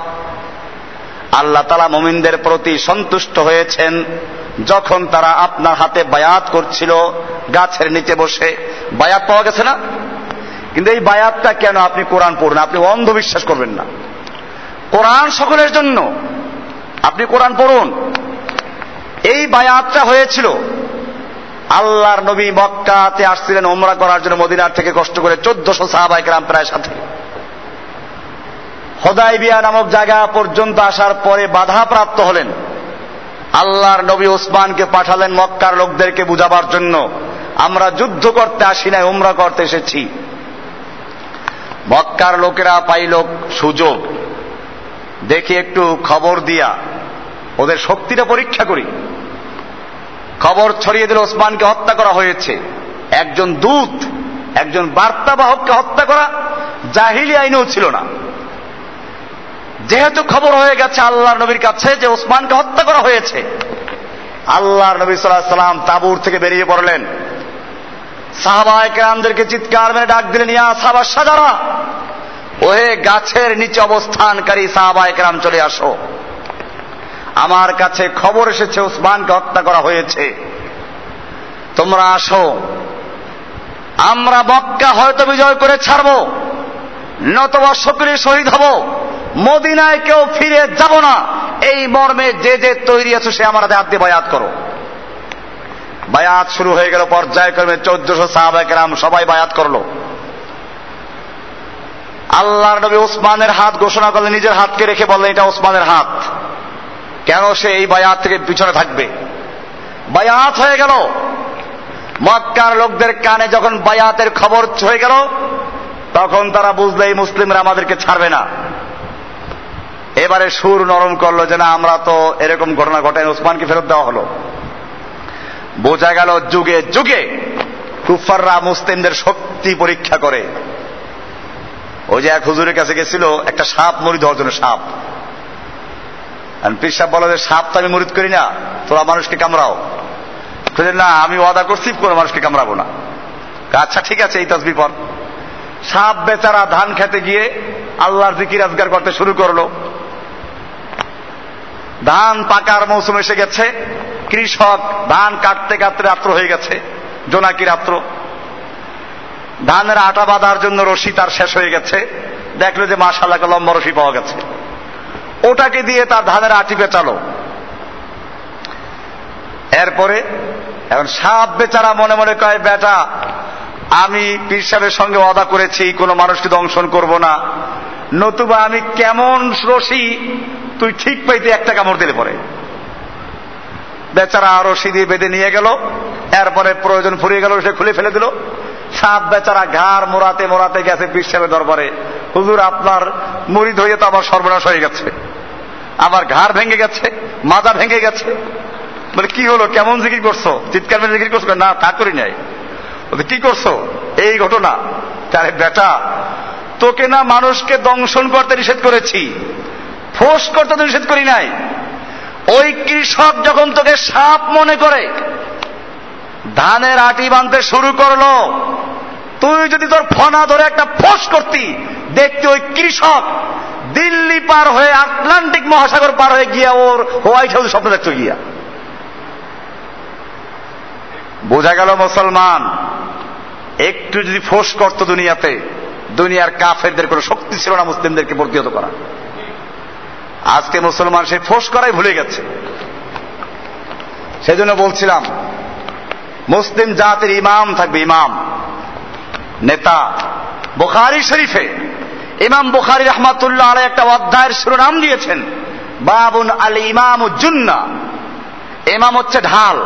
আল্লাহ তালা মুমিনদের প্রতি সন্তুষ্ট হয়েছেন যখন তারা আপনার হাতে বায়াত করছিল, গাছের নিচে বসে। বায়াত পাওয়া গেছে না? কিন্তু এই বায়াতটা কেন আপনি কোরআন পড়ুন? আপনি অন্ধবিশ্বাস করবেন না। কোরআন সকলের জন্য। আপনি কোরআন পড়ুন। এই বায়াতটা হয়েছিল। আল্লাহর নবী মক্কাতে আসছিলেন ওমরা করার জন্য মদিনার থেকে কষ্ট করে চোদ্দশো সাহাবাই গ্রাম প্রায় সাথে। হদাইবিয়া নামক জায়গা পর্যন্ত আসার পরে বাধা প্রাপ্ত হলেন। আল্লাহর নবী ওসমানকে পাঠালেন মক্কার লোকদেরকে বুঝাবার জন্য। আমরা যুদ্ধ করতে আসি নাই, উমরা করতে এসেছি। মক্কার লোকেরা পাইল সুযোগ। দেখি একটু খবর দিয়া। ওদের শক্তিটা পরীক্ষা করি। খবর ছড়িয়ে দিল ওসমানকে হত্যা করা হয়েছে। একজন দূত, একজন বার্তাবাহককে হত্যা করা জাহিলি আইনেও ছিল না। যেহেতু খবর হয়ে গেছে আল্লাহর নবীর কাছে যে ওসমানকে হত্যা করা হয়েছে, আল্লাহর নবী সাল্লাহ সাল্লাম তাবুর থেকে বেরিয়ে পড়লেন। সাহাবায় কেরামদেরকে চিৎকার মেরে ডাক দিলেন, ইয়া সাহাবা সাজারা ওহে গাছের নিচে অবস্থানকারী সাহাবায় কেরাম চলে আসো। আমার কাছে খবর এসেছে ওসমানকে হত্যা করা হয়েছে। তোমরা আসো। আমরা মক্কা হয়তো বিজয় করে ছাড়ব। নতবা শকুরে শহীদ হব। মদিনায় কেউ ফিরে যাব না। এই মর্মে যে যে তৈরি আছে, সে আমার হাত দিয়ে বায়াত করো। বায়াত শুরু হয়ে গেল পর্যায়ক্রমে চোদ্দশো সাহাবাহাম সবাই বায়াত করল। আল্লাহর নবী ওসমানের হাত ঘোষণা করলেন, নিজের হাতকে রেখে বললেন, এটা ওসমানের হাত। কেন সে এই বায়াত থেকে পিছনে থাকবে? বায়াত হয়ে গেল। মক্কার লোকদের কানে যখন বায়াতের খবর হয়ে গেল, তখন তারা বুঝলে এই মুসলিমরা আমাদেরকে ছাড়বে না। এবারে সুর নরম করল যে, না, আমরা তো এরকম ঘটনা ঘটাই ওসমানকে ফেরত দেওয়া হলো। বোঝা গেল যুগে যুগে কুফাররা মুসলিমদের শক্তি পরীক্ষা করে। ওই যে এক হুজুরের কাছে গেছিল, একটা সাপ মরি দেওয়ার জন্য সাপ। পিসাব বলো যে, সাপ তো আমি মরিদ করি না, তোরা মানুষকে কামড়াও। না, আমি ওয়াদা করছি, কোনো মানুষকে কামড়াবো না। আচ্ছা ঠিক আছে, এই তসবি পর সাপ বেচারা ধান খেতে গিয়ে আল্লাহর জিকির আজগার করতে শুরু করল। ধান পাকার মৌসুম এসে গেছে, কৃষক ধান কাটতে কাটতে রাত্র হয়ে গেছে জোনাকি রাত্র। ধানের আটা বাঁধার জন্য রশি তার শেষ হয়ে গেছে, দেখল যে মাসাল্লাকে লম্বা রশি পাওয়া গেছে। ওটাকে দিয়ে তার ধানের আটি পেঁচালো। এরপরে এখন সাপ বেচারা মনে মনে কয়, বেটা, আমি পীর সাহেবের সঙ্গে অদা করেছি, কোনো মানুষকে দংশন করব না। নতুবা আমি কেমন রশি তুই ঠিক পাইতে একটা কামড় দিলে পরে। বেচারা রশি দিয়ে বেঁধে নিয়ে গেল, এরপরে প্রয়োজন ফুরিয়ে গেল, সে খুলে ফেলে দিল। সাপ বেচারা ঘাড় মোড়াতে মোড়াতে গেছে পীর সাহেবের দরবারে। হুজুর, আপনার মুড়ি ধরিয়ে তো আমার সর্বনাশ হয়ে গেছে। আবার ঘাড় ভেঙে গেছে মাজা ভেঙে গেছে। বলে, কি হলো? কেমন জিকির করছ? চিৎকার মেরে জিকির করছ? না, তা করি নাই। কি করছ? এই ঘটনা? তারে বেটা, তোকে না মানুষকে দংশন করতে নিষেধ করেছি। ফোস করতে তো নিষেধ করি নাই। ওই কৃষক যখন তোকে সাপ মনে করে, ধানের আটি বাঁধতে শুরু করল তুই যদি তোর ফনা ধরে একটা ফোস করতি, দেখতে ওই কৃষক দিল্লি পার হয়ে আটলান্টিক মহাসাগর পার হয়ে গিয়া ওর হোয়াইট হাউস স্বপ্ন দেখতো গিয়া। বোঝা গেল মুসলমান, একটু যদি ফোস করত দুনিয়াতে, দুনিয়ার কাফেরদের কোনো শক্তি ছিল না মুসলিমদেরকে প্রতিহত করা। আজকে মুসলমান সেই ফোস করাই ভুলে গেছে। সেজন্য বলছিলাম, মুসলিম জাতির ইমাম থাকবে ইমাম। নেতা। বুখারি শরীফে ইমাম বুখারি রহমাতুল্লাহ আলাই একটা অধ্যায়ের শিরোনাম দিয়েছেন। বাবুন আল ইমাম উজ্জুন্না ইমাম হচ্ছে ঢাল।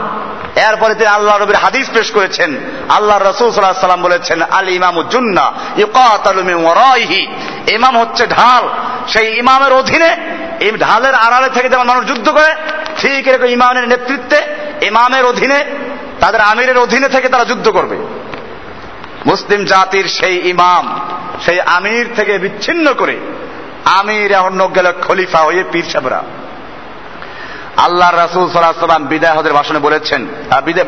এরপরে তিনি আল্লাহ নবীর হাদিস পেশ করেছেন। আল্লাহ রসুল সাল্লাহ সাল্লাম বলেছেন, আল ইমাম উজ্জুন্না ইকাতালুমি ইমাম হচ্ছে ঢাল। সেই ইমামের অধীনে এই ঢালের আড়ালে থেকে যেমন মানুষ যুদ্ধ করে, ঠিক এরকম ইমামের নেতৃত্বে ইমামের অধীনে, তাদের আমিরের অধীনে থেকে তারা যুদ্ধ করবে। মুসলিম জাতির সেই ইমাম, সেই আমির থেকে বিচ্ছিন্ন করে আমির অন্য গেল খলিফা হয়ে পীর সাহেবরা। আল্লাহ রাসুল সাল্লাম বিদায় হদের ভাষণে বলেছেন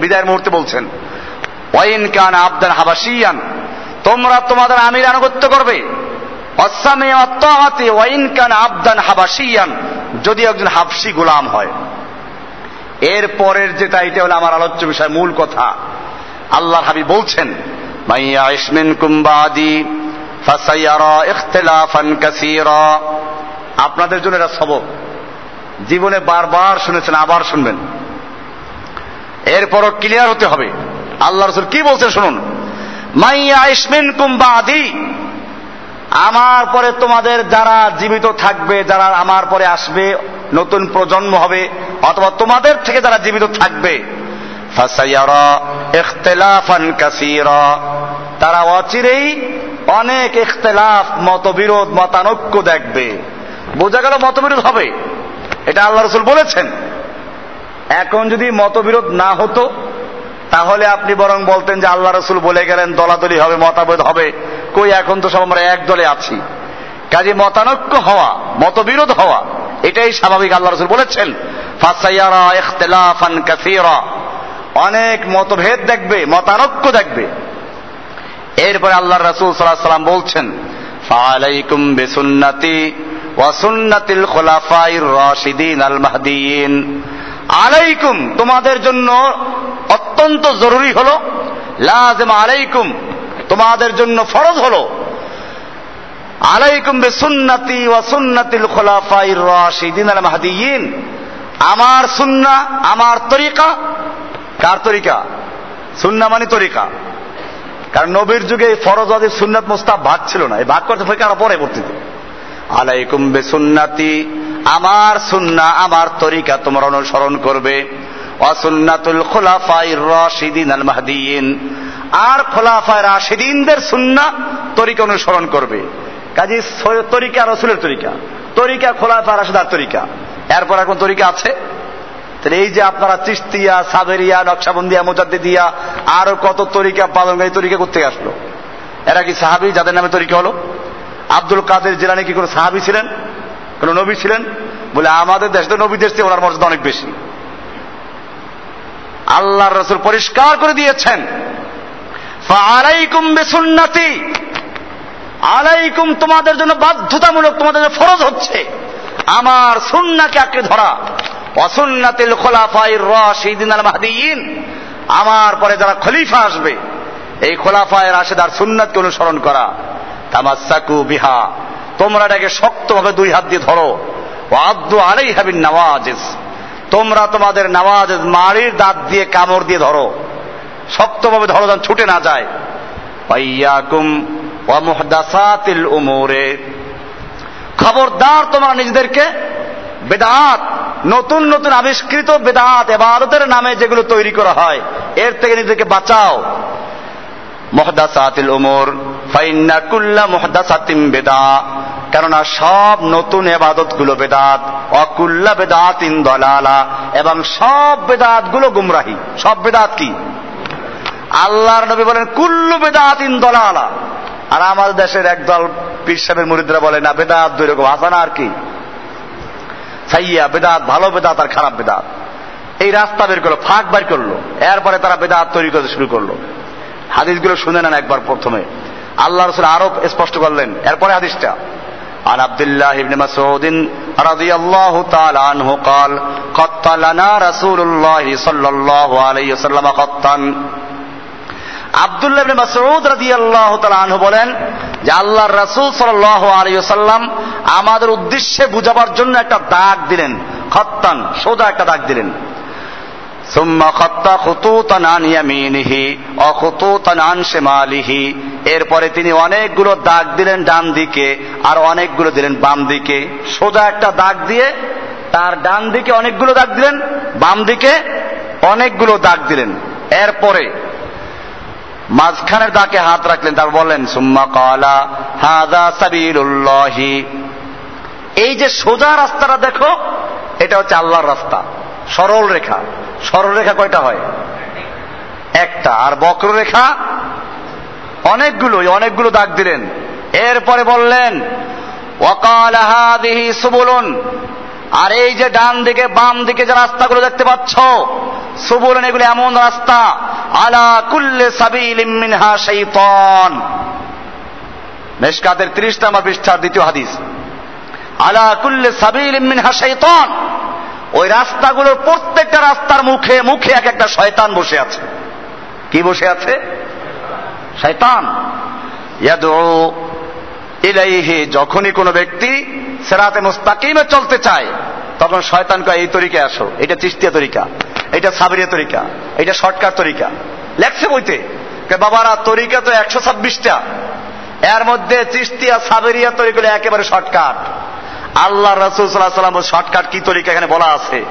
বিদায়ের মুহূর্তে বলছেন, ওয়াইন কান আবদান হাবাসিয়ান তোমরা তোমাদের আমির আনুগত্য করবে। ওয়াইন কান আবদান হাবাসিয়ান যদি একজন হাবসি গোলাম হয়। এর পরের যেটা, এটা হলো আমার আলোচ্য বিষয়, মূল কথা। আল্লাহ হাবি বলছেন মাইয়া ইসমিন কুম্বাদি ফাসাইয়ারা ইখতিলাফান কাসীরা। আপনাদের জন্য এটা সবক। জীবনে বারবার শুনেছেন, আবার শুনবেন। এরপরও ক্লিয়ার হতে হবে। আল্লাহ রসুল কি বলছেন শুনুন। মাইয়া ইসমিন কুম্বাদি আমার পরে তোমাদের যারা জীবিত থাকবে, যারা আমার পরে আসবে, নতুন প্রজন্ম হবে, অথবা তোমাদের থেকে যারা জীবিত থাকবে তারা অচিরেই অনেক ইখতলাফ, মতবিরোধ, মতানৈক্য দেখবে। বোঝা গেল মতবিরোধ হবে। এটা আল্লাহ রসুল বলেছেন। এখন যদি মতবিরোধ না হতো, তাহলে আপনি বরং বলতেন যে আল্লাহ রসুল বলে গেলেন, দলাদলি হবে, মতাবোধ হবে। কই, এখন তো সব আমরা এক দলে আছি। কাজে মতানৈক্য হওয়া, মতবিরোধ হওয়া, এটাই স্বাভাবিক আল্লাহ রসুল বলেছেন। ফাসাইয়ারা ইখতিলাফান কাসীরা। অনেক মতভেদ দেখবে, মতানৈক্য দেখবে। এরপরে আল্লাহ রসুল সাল্লাহ সাল্লাম বলছেন ফালাইকুম বিসুন্নতি ওয়া সুন্নাতিল খুলাফাইর রাশিদিন আল মাহদিয়িন। আলাইকুম, তোমাদের জন্য অত্যন্ত জরুরি হলো, লাজেম আলাইকুম, তোমাদের জন্য ফরজ হলো। আলাইকুম বে সুন্নাতি ওয়া সুন্নাতিল খুলাফাইর আল মাহদিয়িন। আমার সুন্না, আমার তরিকা কার তরিকা? সুন্না মানে তরিকা। কারণ নবীর যুগে ফরজ ওয়াজিব সুন্নাত মোস্তাব ভাগ ছিল না। এই ভাগ করতে ফেকে আরও পরে পড়তে আলাইকুম বে সুন্নাতি আমার সুন্না, আমার তরিকা তোমরা অনুসরণ করবে। অসুন্নাতুল খোলাফাই রাশিদিন আল মাহদিন আর খোলাফায় রাশিদিনদের সুন্না তরিকা অনুসরণ করবে। কাজী তরিকা, রসুলের তরিকা। তরিকা খোলাফা রাশিদার তরিকা। এরপর এখন তরিকা আছে? তাহলে এই যে আপনারা চিস্তিয়া সাবেরিয়া, নকশাবন্দিয়া, মোজাদ্দিদিয়া, আরও কত তরিকা পালন এই তরিকা করতে আসলো? এরা কি সাহাবি? যাদের নামে তরিকা হলো? আব্দুল কাদের জেলানি কি কোনো সাহাবি ছিলেন? কোন নবী ছিলেন? বলে আমাদের দেশ তো নবী দেশ ওনার মর্যাদা অনেক বেশি। আল্লাহ রসুল পরিষ্কার করে দিয়েছেন। আলাইকুম বেসুন্নাতি। আলাইকুম তোমাদের জন্য বাধ্যতামূলক, তোমাদের জন্য ফরজ হচ্ছে। আমার সুন্নাকে আঁকড়ে ধরা। অসুন্নাতিল খোলাফাই রাশিদিন আল মাহদিয়িন। আমার পরে যারা খলিফা আসবে, এই খোলাফায় রাশেদার সুন্নাতকে অনুসরণ করা। তামাসাকু বিহা। তোমরা এটাকে শক্তভাবে দুই হাত দিয়ে ধরো। আব্দু আলাই হাবিন নওয়াজিস তোমরা তোমাদের নওয়াজ মাড়ির দাঁত দিয়ে কামড় দিয়ে ধরো। শক্তভাবে ধরো যেন ছুটে না যায়। পাইয়াকুম ওয়ামুহদাসাতিল উমুরে। খবরদার তোমরা নিজেদেরকে বেদাত, নতুন নতুন আবিষ্কৃত বেদাত এবারতের নামে যেগুলো তৈরি করা হয়, এর থেকে নিজেকে বাঁচাও। মহদাসাতিল উমর, ফাইন্না কুল্লা মহদাসাতিম বেদা, কেননা সব নতুন এবাদতগুলো বেদাত, অকুল্লা বেদাত ইন দলালা, এবং সব বেদাতগুলো গুমরাহি। সব বেদাত কি? আল্লাহর নবী বলেন, কুল্লু বেদাত ইন দলালা। আর আমাদের দেশের একদল পীর সাহেবের মুরিদরা বলে, না, বেদাত দুই রকম, হাসানা আর কি? সাইয়া বেদাত ভালো বেদাত আর খারাপ বেদাত এই রাস্তা বের করলো ফাঁক বের করলো এরপরে তারা বেদাত তৈরি করতে শুরু করলো হাদিসগুলো শুনে নেন একবার প্রথমে আল্লাহ রসুল আরো স্পষ্ট করলেন এরপরে হাদিসটা عن عبد الله بن مسعود رضي الله تعالى عنه قال قط لنا رسول الله صلى الله عليه وسلم قطا আব্দুল্লাহ মাসউদ রাদিয়াল্লাহু তাআলা আনহু বলেন যে আল্লাহর রাসূল সাল্লাল্লাহু আলাইহি আমাদের উদ্দেশ্যে বুঝাবার জন্য একটা দাগ দিলেন, খত্তান, সোজা একটা দাগ দিলেন। এরপরে তিনি অনেকগুলো দাগ দিলেন ডান দিকে আর অনেকগুলো দিলেন বাম দিকে। সোজা একটা দাগ দিয়ে তার ডান দিকে অনেকগুলো দাগ দিলেন, বাম দিকে অনেকগুলো দাগ দিলেন। এরপরে মাঝখানের দাকে হাত রাখলেন তার বললেন, সুম্মা কালা হাদা সাবিলুল্লাহি। এই যে সোজা রাস্তাটা দেখো, এটা হচ্ছে আল্লাহর রাস্তা। সরল রেখা। সরল রেখা কয়টা হয়? একটা। আর বক্ররেখা অনেকগুলো অনেকগুলো দাগ দিলেন। এরপরে বললেন ওয়াকালাহাদিহি সুবুলুন। আর এই যে ডান দিকে, বাম দিকে যে রাস্তাগুলো দেখতে পাচ্ছ সুবুলুন এগুলো এমন রাস্তা, আলা কুল্লে সাবিল মিনহা শাইতান। মেশকাতের ত্রিশ নম্বর পৃষ্ঠার দ্বিতীয় হাদিস। আলা কুল্লে সাবিল মিনহা ওই রাস্তাগুলোর প্রত্যেকটা রাস্তার মুখে মুখে এক একটা শয়তান বসে আছে। কি বসে আছে? শয়তান। ইলাইহি, যখনই কোনো ব্যক্তি সেরাতে মুস্তাকিমে চলতে চায়, তখন শয়তান কয়, এই তরিকায় আসো। এটা চিস্তিয়া তরিকা, এটা সাবরিয়া তরিকা, এটা শর্টকাট তরিকা। লেখছে বইতে। বাবারা, তরিকা তো একশো ছাব্বিশটা। এর মধ্যে চিস্তিয়া, সাবেরিয়া তরিকা একেবারে শর্টকাট। আল্লাহ রসুল সাল্লাহ সাল্লাম শর্টকাট কি তরিকা এখানে বলা আছে?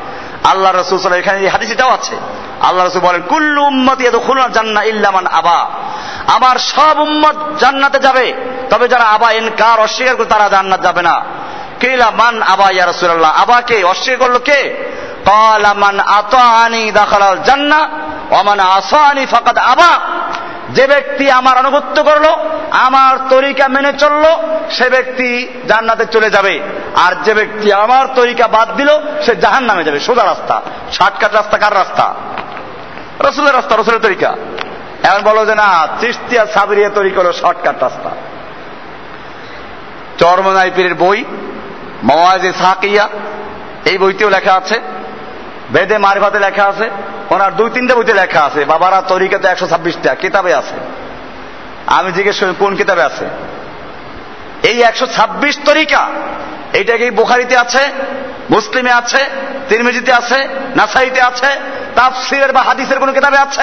আল্লাহ রসুল সাল্লাহ এখানে হাদিসটাও আছে। আল্লাহ রসুল বলেন, কুল্লু উম্মত খুলনা জান্না ইল্লামান আবা। আমার সব উম্মত জান্নাতে যাবে, তবে যারা আবা এনকার অস্বীকার করে তারা জান্নাত যাবে না। কেলা মান আবা ইয়া রাসূলুল্লাহ? আবাকে অস্বীকার করল কে? ক্বালা মান আতাআনি দাখালাল জান্নাহ, ওয়া মান আসানি ফাকাদ আবা। যে ব্যক্তি আমার আনুগত্য করল, আমার তরিকা মেনে চলল, সে ব্যক্তি জান্নাতে চলে যাবে। আর যে ব্যক্তি আমার তরিকা বাদ দিল, সে জাহান নামে যাবে। সোজা রাস্তা। শর্টকাট রাস্তা কার রাস্তা? রসুলের রাস্তা, রসুলের তরিকা। এখন বলো যে না চিস্তিয়া সাবরিয়া তরিকা হলো শর্টকাট রাস্তা। চরমনাই পীরের বই মওয়াজে সাকিয়া এই বইতেও লেখা আছে। বেদে মারফাতে লেখা আছে। ওনার দুই তিনটা বইতে লেখা আছে। বাবারা তরিকাতে একশো ছাব্বিশটা কিতাবে আছে। আমি জিজ্ঞেস করি, কোন কিতাবে আছে? এই একশো ছাব্বিশ তরিকা, এইটা কি বোখারিতে আছে, মুসলিমে আছে, তিরমিজিতে আছে, নাসাইতে আছে, তাফসিরের বা হাদিসের কোন কিতাবে আছে,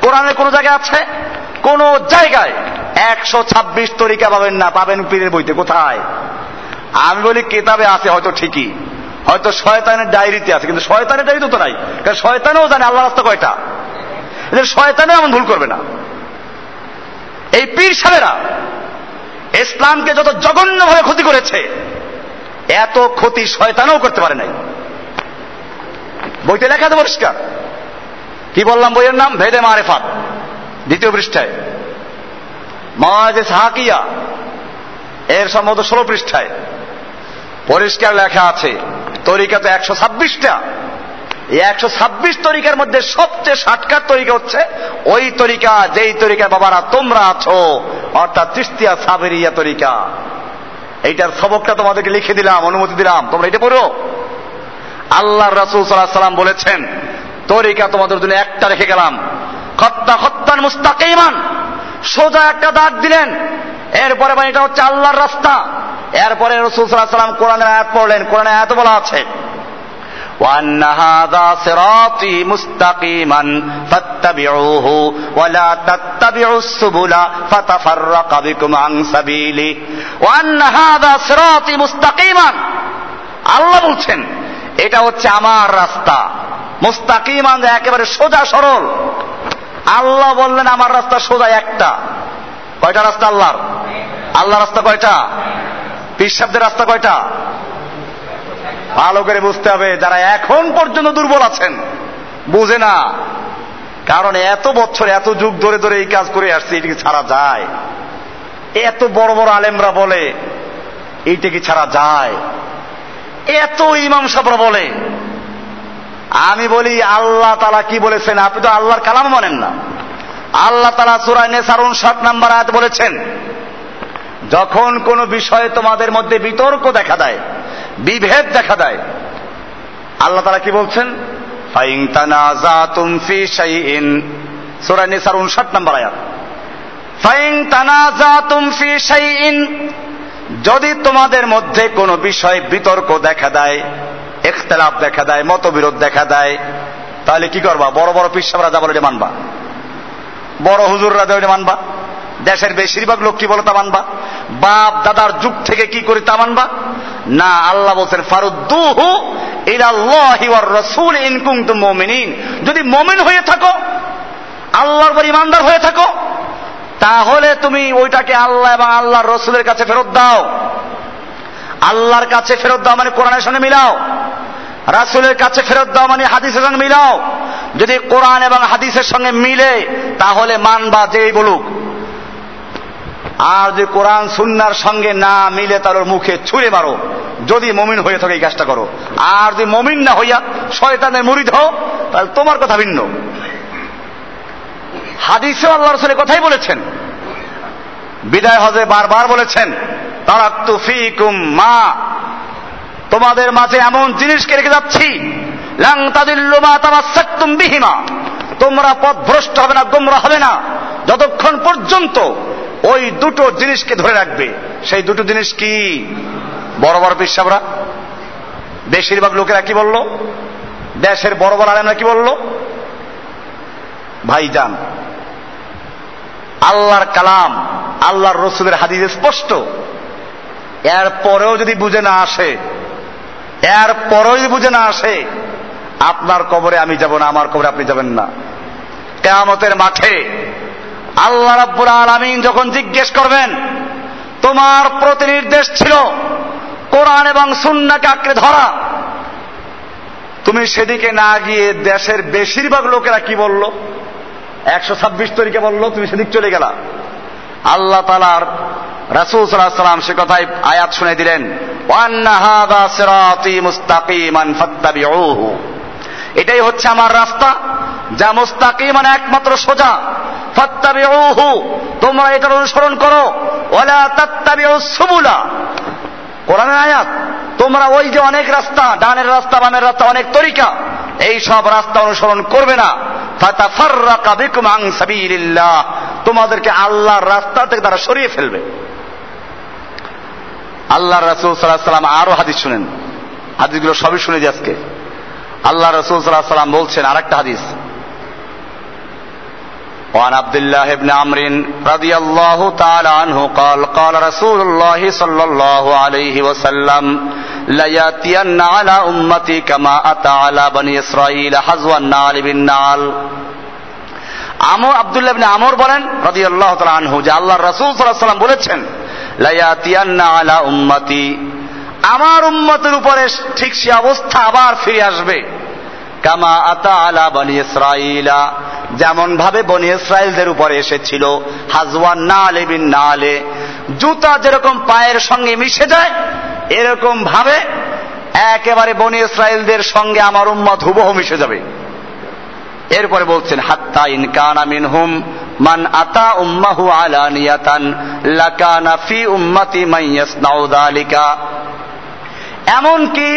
কোরআনের কোন জায়গায় আছে? কোন জায়গায় একশো ছাব্বিশ তরিকা পাবেন না, পাবেন পীরের বইতে। কোথায়? আমি বলি কিতাবে আছে, হয়তো ঠিকই। হয়তো শয়তানের ডায়েরিতে আছে, কিন্তু শয়তানের ডায়েরিতে তো নাই। কারণ শয়তানেও জানে আল্লাহ রাস্তা কয়টা। শয়তানে এমন ভুল করবে না। এই পীর সাহেরা ইসলামকে যত জঘন্যভাবে ক্ষতি করেছে, এত ক্ষতি শয়তানও করতে পারে নাই। বইতে লেখা আছে পরিষ্কার। কি বললাম বইয়ের নাম? ভেদে মারেফাত। দ্বিতীয় পৃষ্ঠায়। মহাজে সাহাকিয়া এর সম্ভবত ষোলো পৃষ্ঠায়। পরিষ্কার লেখা আছে। তরিকা তো একশো ছাব্বিশটা। এই একশো ছাব্বিশ তরিকার মধ্যে সবচেয়ে ষাটকার তরিকা হচ্ছে, ওই তরিকা, যেই তরিকা বাবারা তোমরা আছো, অর্থাৎ তিস্তিয়া সাবেরিয়া তরিকা। এইটার সবকটা তোমাদেরকে লিখে দিলাম, অনুমতি দিলাম। তোমরা এটা পড়ো। আল্লাহ রাসুল সাল্লাহ সাল্লাম বলেছেন, তরিকা তোমাদের জন্য একটা রেখে গেলাম। খত্তা খত্তান মুস্তাকিমান, সোজা একটা দাগ দিলেন। এরপরে মানে এটা হচ্ছে আল্লাহর রাস্তা। এরপরে রসুল সাল্লাহ সাল্লাম কোরআনের আয়াত পড়লেন কোরআনের আয়াত বলা আছে وأن هذا صراطي مستقيما فاتبعوه ولا تتبعوا السبل فتفرق بكم عن سبيله وأن هذا صراطي مستقيما আল্লাহ বলছেন এটা হচ্ছে আমার রাস্তা মুস্তাকিমান একেবারে সোজা সরল আল্লাহ বললেন আমার রাস্তা সোজা একটা কয়টা রাস্তা আল্লাহর আল্লাহ রাস্তা কয়টা পিসাবদের রাস্তা কয়টা? ভালো করে বুঝতে হবে, যারা এখন পর্যন্ত দুর্বল আছেন, বুঝে না। কারণ এত বছর, এত যুগ ধরে ধরে এই কাজ করে আসছে এটিকে ছাড়া যায়? এত বড় বড় আলেমরা বলে এইটাকে ছাড়া যায়? এত ইমাম সাহরা বলে। আমি বলি, আল্লাহ তালা কি বলেছেন? আপনি তো আল্লাহর কালাম মানেন না। আল্লাহ তালা সুরায় নেসার উনষাট নাম্বার আয়াত বলেছেন যখন কোন বিষয়ে তোমাদের মধ্যে বিতর্ক দেখা দেয়, বিভেদ দেখা দেয়, আল্লাহ তারা কি বলছেন? ফাইং তানাজাতুম ফি শাইইন। সূরা নিসার 59 নম্বর ফাইং তানাজাতুম ফি শাইইন। যদি তোমাদের মধ্যে কোনো বিষয়ে বিতর্ক দেখা দেয়, ইখতিলাফ দেখা দেয়, মতবিরোধ দেখা দেয়, তাহলে কি করবা? বড় বড় পিসাবরা যা বলে মানবা। বড় হুজুররা যা মানবা। দেশের বেশিরভাগ লোক কি বলে তামানবা বাপ, দাদার যুগ থেকে কি করে তামানবা না, আল্লাহ বলছেন, ফারুদ্দুহু রাসূল ইন কুনতুম মুমিনিন। যদি মুমিন হয়ে থাকো, আল্লাহর উপর ইমানদার হয়ে থাকো, তাহলে তুমি ওইটাকে আল্লাহ এবং আল্লাহর রসুলের কাছে ফেরত দাও। আল্লাহর কাছে ফেরত দাও মানে কোরআনের সঙ্গে মিলাও। রাসুলের কাছে ফেরত দাও মানে হাদিসের সঙ্গে মিলাও। যদি কোরআন এবং হাদিসের সঙ্গে মিলে, তাহলে মানবা যেই বলুক। আর যদি কোরআন সুন্নার সঙ্গে না মিলে তার মুখে ছুঁড়ে মারো। যদি মমিন হয়ে থাকে, এই কাজটা করো। আর যদি মমিন না হইয়া শয়তানের মুড়ি হও, তাহলে তোমার কথা ভিন্ন। হাদিসেও আল্লাহ রসুলের কথাই বলেছেন। বিদায় হজে বারবার বলেছেন, তারাক্তু ফিকুম মা। তোমাদের মাঝে এমন জিনিসকে রেখে যাচ্ছি, লাং তাদিল্লু মা তামাসাক্তুম বিহিমা। তোমরা পথ ভ্রষ্ট হবে না, গোমরা হবে না। যতক্ষণ পর্যন্ত ওই দুটো জিনিসকে ধরে রাখবে। সেই দুটো জিনিস কি? বড় বড় পিসাবরা। বেশিরভাগ লোকেরা কি বলল? দেশের বড় বড় আলেমরা কি বলল? ভাইজান, আল্লাহর কালাম, আল্লাহর রসুলের হাদিস স্পষ্ট। এর পরেও যদি বুঝে না আসে এর পরেও যদি বুঝে না আসে, আপনার কবরে আমি যাব না, আমার কবরে আপনি যাবেন না। কেয়ামতের মাঠে আল্লাহ রাব্বুল আলামিন যখন জিজ্ঞেস করবেন, তোমার প্রতি নির্দেশ ছিল কোরআন এবং সুন্নাকে আঁকড়ে ধরা? তুমি সেদিকে না গিয়ে দেশের বেশিরভাগ লোকেরা কি বলল? একশো ছাব্বিশ তরিকে বলল, তুমি সেদিক চলে গেলা। আল্লাহ তালার রাসুল সাল্লাম সে কথাই আয়াত শুনে দিলেন এটাই হচ্ছে আমার রাস্তা, যা মুস্তাকি মানে একমাত্র সোজা। ফাত্তাবিউহু, তোমরা এটার অনুসরণ করো। ওয়ালা তাত্তাবিউ সুবুলা। কোরআনের আয়াত, তোমরা ওই যে অনেক রাস্তা, ডানের রাস্তা, বামের রাস্তা, অনেক তরিকা, এই সব রাস্তা অনুসরণ করবে না। ফাতাফাররাকা বিকুম আন সাবিলিল্লাহ, তোমাদেরকে আল্লাহর রাস্তা থেকে তারা সরিয়ে ফেলবে। আল্লাহ রাসূল সাল্লাল্লাহু আলাইহি সাল্লাম আরও হাদিস শুনেন। হাদিসগুলো সবই শুনে আজকে। আল্লাহ রাসূল সাল্লাল্লাহু আলাইহি সাল্লাম বলছেন আরেকটা হাদিস وعن عبد الله بن عمرو رضي الله تعالى عنه قال قال رسول الله صلى الله عليه وسلم لياتين على امتي كما اتى على بني اسرائيل حزو النعل بالنعل আমর আব্দুল্লাহ ইবনে আমর বলেন রাদিয়াল্লাহু তাআলা আনহু যে আল্লাহর রাসূল সাল্লাল্লাহু আলাইহি সাল্লাম বলেছেন লায়াতিয়ান্না আলা উম্মতি আমার উম্মতের উপরে ঠিক সে অবস্থা আবার ফিরে আসবে কামা আতা আলা বনি ইসরাইলা যেমন ভাবে বনি ইসরায়েলদের উপরে এসেছিল, হাজওয়ান না আলে বিন নালে। জুতা যেরকম পায়ের সঙ্গে মিশে যায়, এরকম ভাবে একেবারে বনি ইসরায়েলদের সঙ্গে আমার উম্মত হুবহু মিশে যাবে। এরপরে বলছেন, হাত্তা ইনকান আমিন হুম মান আতা উম্মাহু আলানিয়াতান লাকানা ফি উম্মতি মাইয়াসনাউ যালিকা এমনকি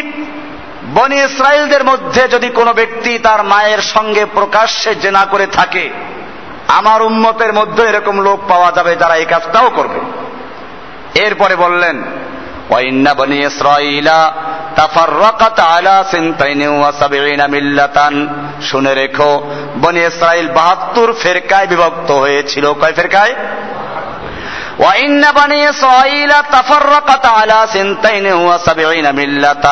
বনি ইসরায়েলদের মধ্যে যদি কোনো ব্যক্তি তার মায়ের সঙ্গে প্রকাশ্যে জেনা করে থাকে, আমার উন্মতের মধ্যে এরকম লোক পাওয়া যাবে যারা এই কাজটাও করবে। এরপরে বললেন ইসরাইলা শুনে রেখো, বনি ইসরাইল 72 ফেরকায় বিভক্ত হয়েছিল। কয় ফেরকায়? وإن بني إسرائيل تفرقت على سنتين وسبعين ملة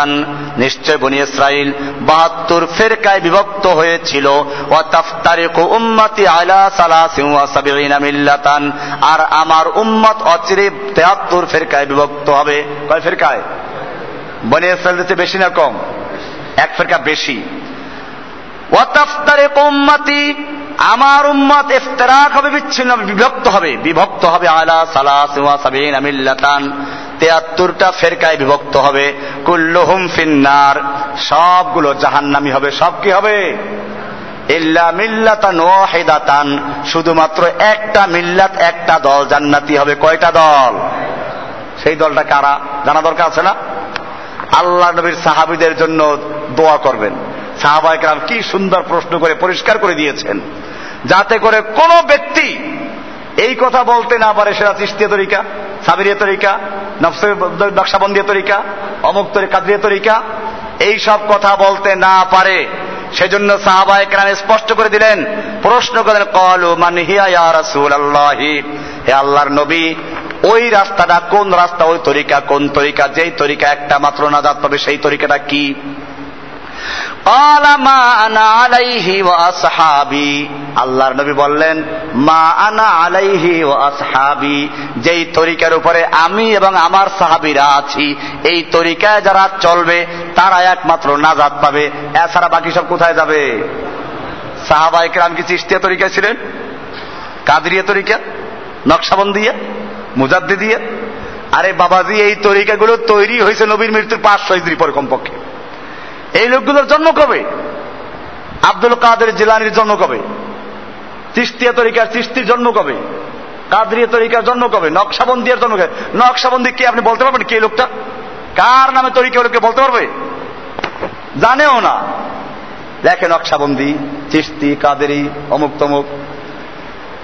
নিশ্চয় বনি ইসরাইল বাহাত্তর ফেরকায় বিভক্ত হয়েছিল ও তাফতারিকু উম্মতি আলা সালাসিন ওয়া সাবিঈনা মিল্লাতান আর আমার উম্মত অচিরে তেহাত্তর ফেরকায় বিভক্ত হবে কয় ফেরকায় বনি ইসরাইল বেশি না কম এক ফেরকা বেশি ওয়াতাফতারিকু উম্মতি আমার উম্মত ইফতারাক হবে, বিচ্ছিন্ন বিভক্ত হবে। বিভক্ত হবে আলা সালাস ওয়া সাবিনা মিল্লাতান। তেয়াত্তরটা ফেরকায় বিভক্ত হবে। কুল্লুহুম ফিন্নার। সবগুলো জাহান্নামি হবে। সব কি হবে? ইল্লা মিল্লাতান ওয়াহিদাতান। শুধুমাত্র একটা মিল্লাত, একটা দল জান্নাতি হবে। কয়টা দল? সেই দলটা কারা? জানা দরকার আছে না? আল্লাহ নবীর সাহাবিদের জন্য দোয়া করবেন। সাহাবাহিকরাম কি সুন্দর প্রশ্ন করে পরিষ্কার করে দিয়েছেন। যাতে করে কোন ব্যক্তি এই কথা বলতে না পারে, সেটা চিস্তিয়া তরিকা, সাবিরিয়া তরিকা নকশাবন্দিয়া তরিকা, অমুক তরিকা কাদরিয়া তরিকা, এই সব কথা বলতে না পারে। সেজন্য সাহাবাহিক রাম স্পষ্ট করে দিলেন, প্রশ্ন করেন কলু মান হিয়া ইয়া আল্লাহি হে আল্লাহর নবী, ওই রাস্তাটা কোন রাস্তা, ওই তরিকা কোন তরিকা? যেই তরিকা একটা মাত্র নাজাত পাবে, সেই তরিকাটা কি? আল্লাহর নবী বললেন, মা আনা আলাইহি ও আসহাবি যেই তরিকার উপরে আমি এবং আমার সাহাবিরা আছি, এই তরিকায় যারা চলবে তারা একমাত্র নাজাদ পাবে। এছাড়া বাকি সব কোথায় যাবে? সাহাবাই রাম কি চিস্তিয়া তরিকা ছিলেন? কাদরিয়া তরিকা? নকশাবন্দিয়া? মুজাদ্দি দিয়ে আরে বাবাজি, এই তরিকাগুলো তৈরি হয়েছে নবীর মৃত্যুর পাঁচশো পরে কমপক্ষে। এই লোকগুলোর জন্ম কবে? আব্দুল কাদের জিলানির জন্ম কবে? চিস্তিয়া তরিকার চিস্তির জন্ম কবে? কাদরিয়া তরিকার জন্ম কবে? নকশাবন্দিয়ার জন্ম কবে? নকশাবন্দি কে আপনি বলতে পারবেন কে লোকটা? কার নামে তরিকা লোককে বলতে পারবে? জানেও না। দেখে নকশাবন্দি, চিস্তি, কাদেরি, অমুক তমুক।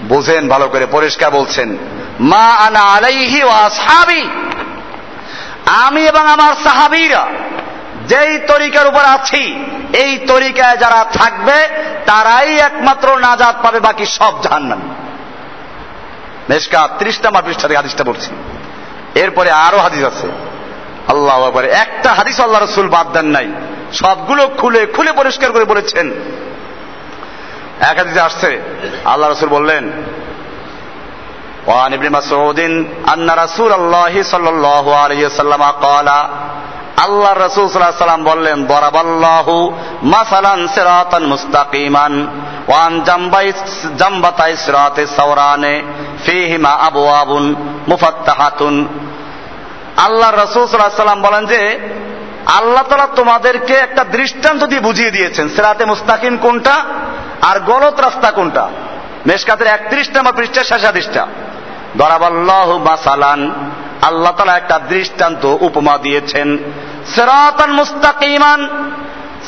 বোঝেন ভালো করে, পরিষ্কার বলছেন। মা আনা আলাইহি ও আসহাবি। আমি এবং আমার সাহাবিরা যেই তরিকার উপর আছি এই তরিকায় যারা থাকবে তারাই একমাত্র নাজাদ পাবে বাকি সব জাহান্নামী মেশকা ত্রিশ নাম্বার পৃষ্ঠা থেকে হাদিসটা পড়ছি এরপরে আরো হাদিস আছে আল্লাহ একবারে একটা হাদিস আল্লাহ রসুল বাদ দেন নাই সবগুলো খুলে খুলে পরিষ্কার করে বলেছেন এক হাদিসে আসছে আল্লাহ রসুল বললেন وعن ابن مسعود أن رسول الله صلى الله عليه وسلم قال আল্লাহ রসুল সাল্লাহ সাল্লাম বললেন বরাবাল্লাহু মাসালান সিরাতান মুস্তাকিমান, ওয়ান জাম্বাই, জাম্বাতাই সিরাতে সাওরানে, ফিহিমা আবওয়াবুন মুফাত্তাহাতুন। আল্লাহ রসুল সাল্লাহ সাল্লাম বলেন যে, আল্লাহ তালা তোমাদেরকে একটা দৃষ্টান্ত দিয়ে বুঝিয়ে দিয়েছেন, সেরাতে মুস্তাকিম কোনটা আর গলত রাস্তা কোনটা। মেশকাতের একত্রিশ নম্বর পৃষ্ঠা শেষাদিশটা। দরাবাল্লাহ মাসালান আল্লাহ তালা একটা দৃষ্টান্ত উপমা দিয়েছেন। সেরাতান মুস্তাকিমান,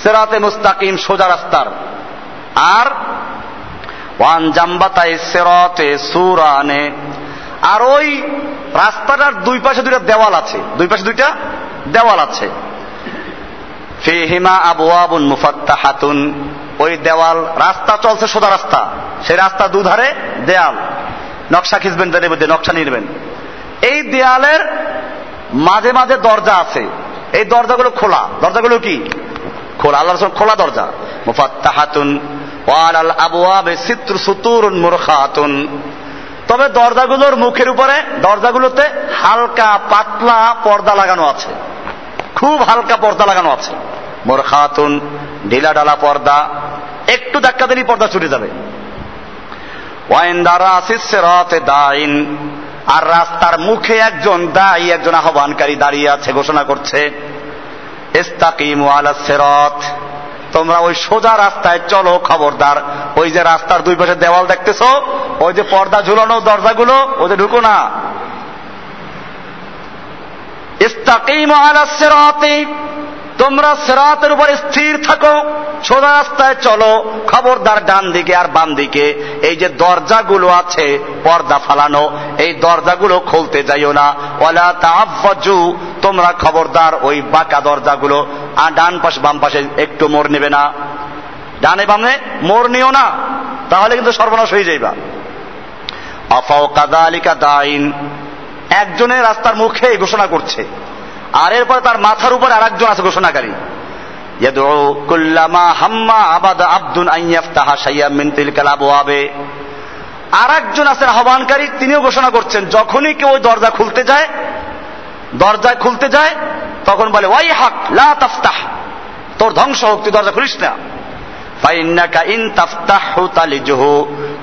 সেরাতে মুস্তাকিম সোজা রাস্তার। আর, ওয়ান জাম্বাতাই সেরতে সুরানে। আর ওই রাস্তাটার দুই পাশে দুইটা দেওয়াল আছে। দুই পাশে দুইটা দেওয়াল আছে। ফিহিমা আবু আবুন মুফাত্তাহাতুন। ওই দেওয়াল, রাস্তা চলছে সোজা রাস্তা। সেই রাস্তা দুধারে দেয়াল। নকশা খিচবেন, তাদের মধ্যে নকশা নিবেন। এই দেয়ালের মাঝে মাঝে দরজা আছে। এই দরজাগুলো খোলা। দরজাগুলো কি? খোলা। আল্লাহ রসুল খোলা দরজা। মুফাত্তাহাতুন ওয়াল আল আবওয়াবে সিত্র সুতুরুন মুরখাতুন। তবে দরজাগুলোর মুখের উপরে, দরজাগুলোতে হালকা পাতলা পর্দা লাগানো আছে। খুব হালকা পর্দা লাগানো আছে। মোর খাতুন ঢিলা ডালা পর্দা, একটু ধাক্কা দিলেই পর্দা ছুটে যাবে। ওয়াইন দ্বারা আসিস দাইন আর রাস্তার মুখে একজন দায়ী, একজন আহ্বানকারী দাঁড়িয়ে আছে, ঘোষণা করছে তোমরা ওই সোজা রাস্তায় চলো, খবরদার। ওই যে রাস্তার দুই পাশে দেওয়াল দেখতেছো, ওই যে পর্দা ঝুলানো দরজাগুলো ওদের ঢুকো না। ইস্তাকিম আলা সেরাতে। তোমরা সেরাতের উপর স্থির থাকো, সোজা রাস্তায় চলো, খবরদার ডান দিকে আর বাম দিকে এই যে দরজাগুলো আছে, পর্দা ফালানো, এই দরজাগুলো খুলতে যাইও না। ওলা তাহাফজু তোমরা খবরদার ওই বাঁকা দরজাগুলো, আর ডান পাশে, বাম পাশে একটু মোড় নেবে না। ডানে বামে মোড় নিও না, তাহলে কিন্তু সর্বনাশ হয়ে যাইবা। আফাও কাদা আলিকা দাইন, একজনের রাস্তার মুখে ঘোষণা করছে। আর এরপরে তার মাথার উপর আর একজন আছে ঘোষণাকারী। আর একজন আছেন আহ্বানকারী, তিনিও ঘোষণা করছেন, যখনই কেউ দরজা খুলতে যায় দরজা খুলতে যায়, তখন বলে, ওয়াই হাক, লা তাফতাহ, তোর ধ্বংস হোক, তুই দরজা খুলিস না।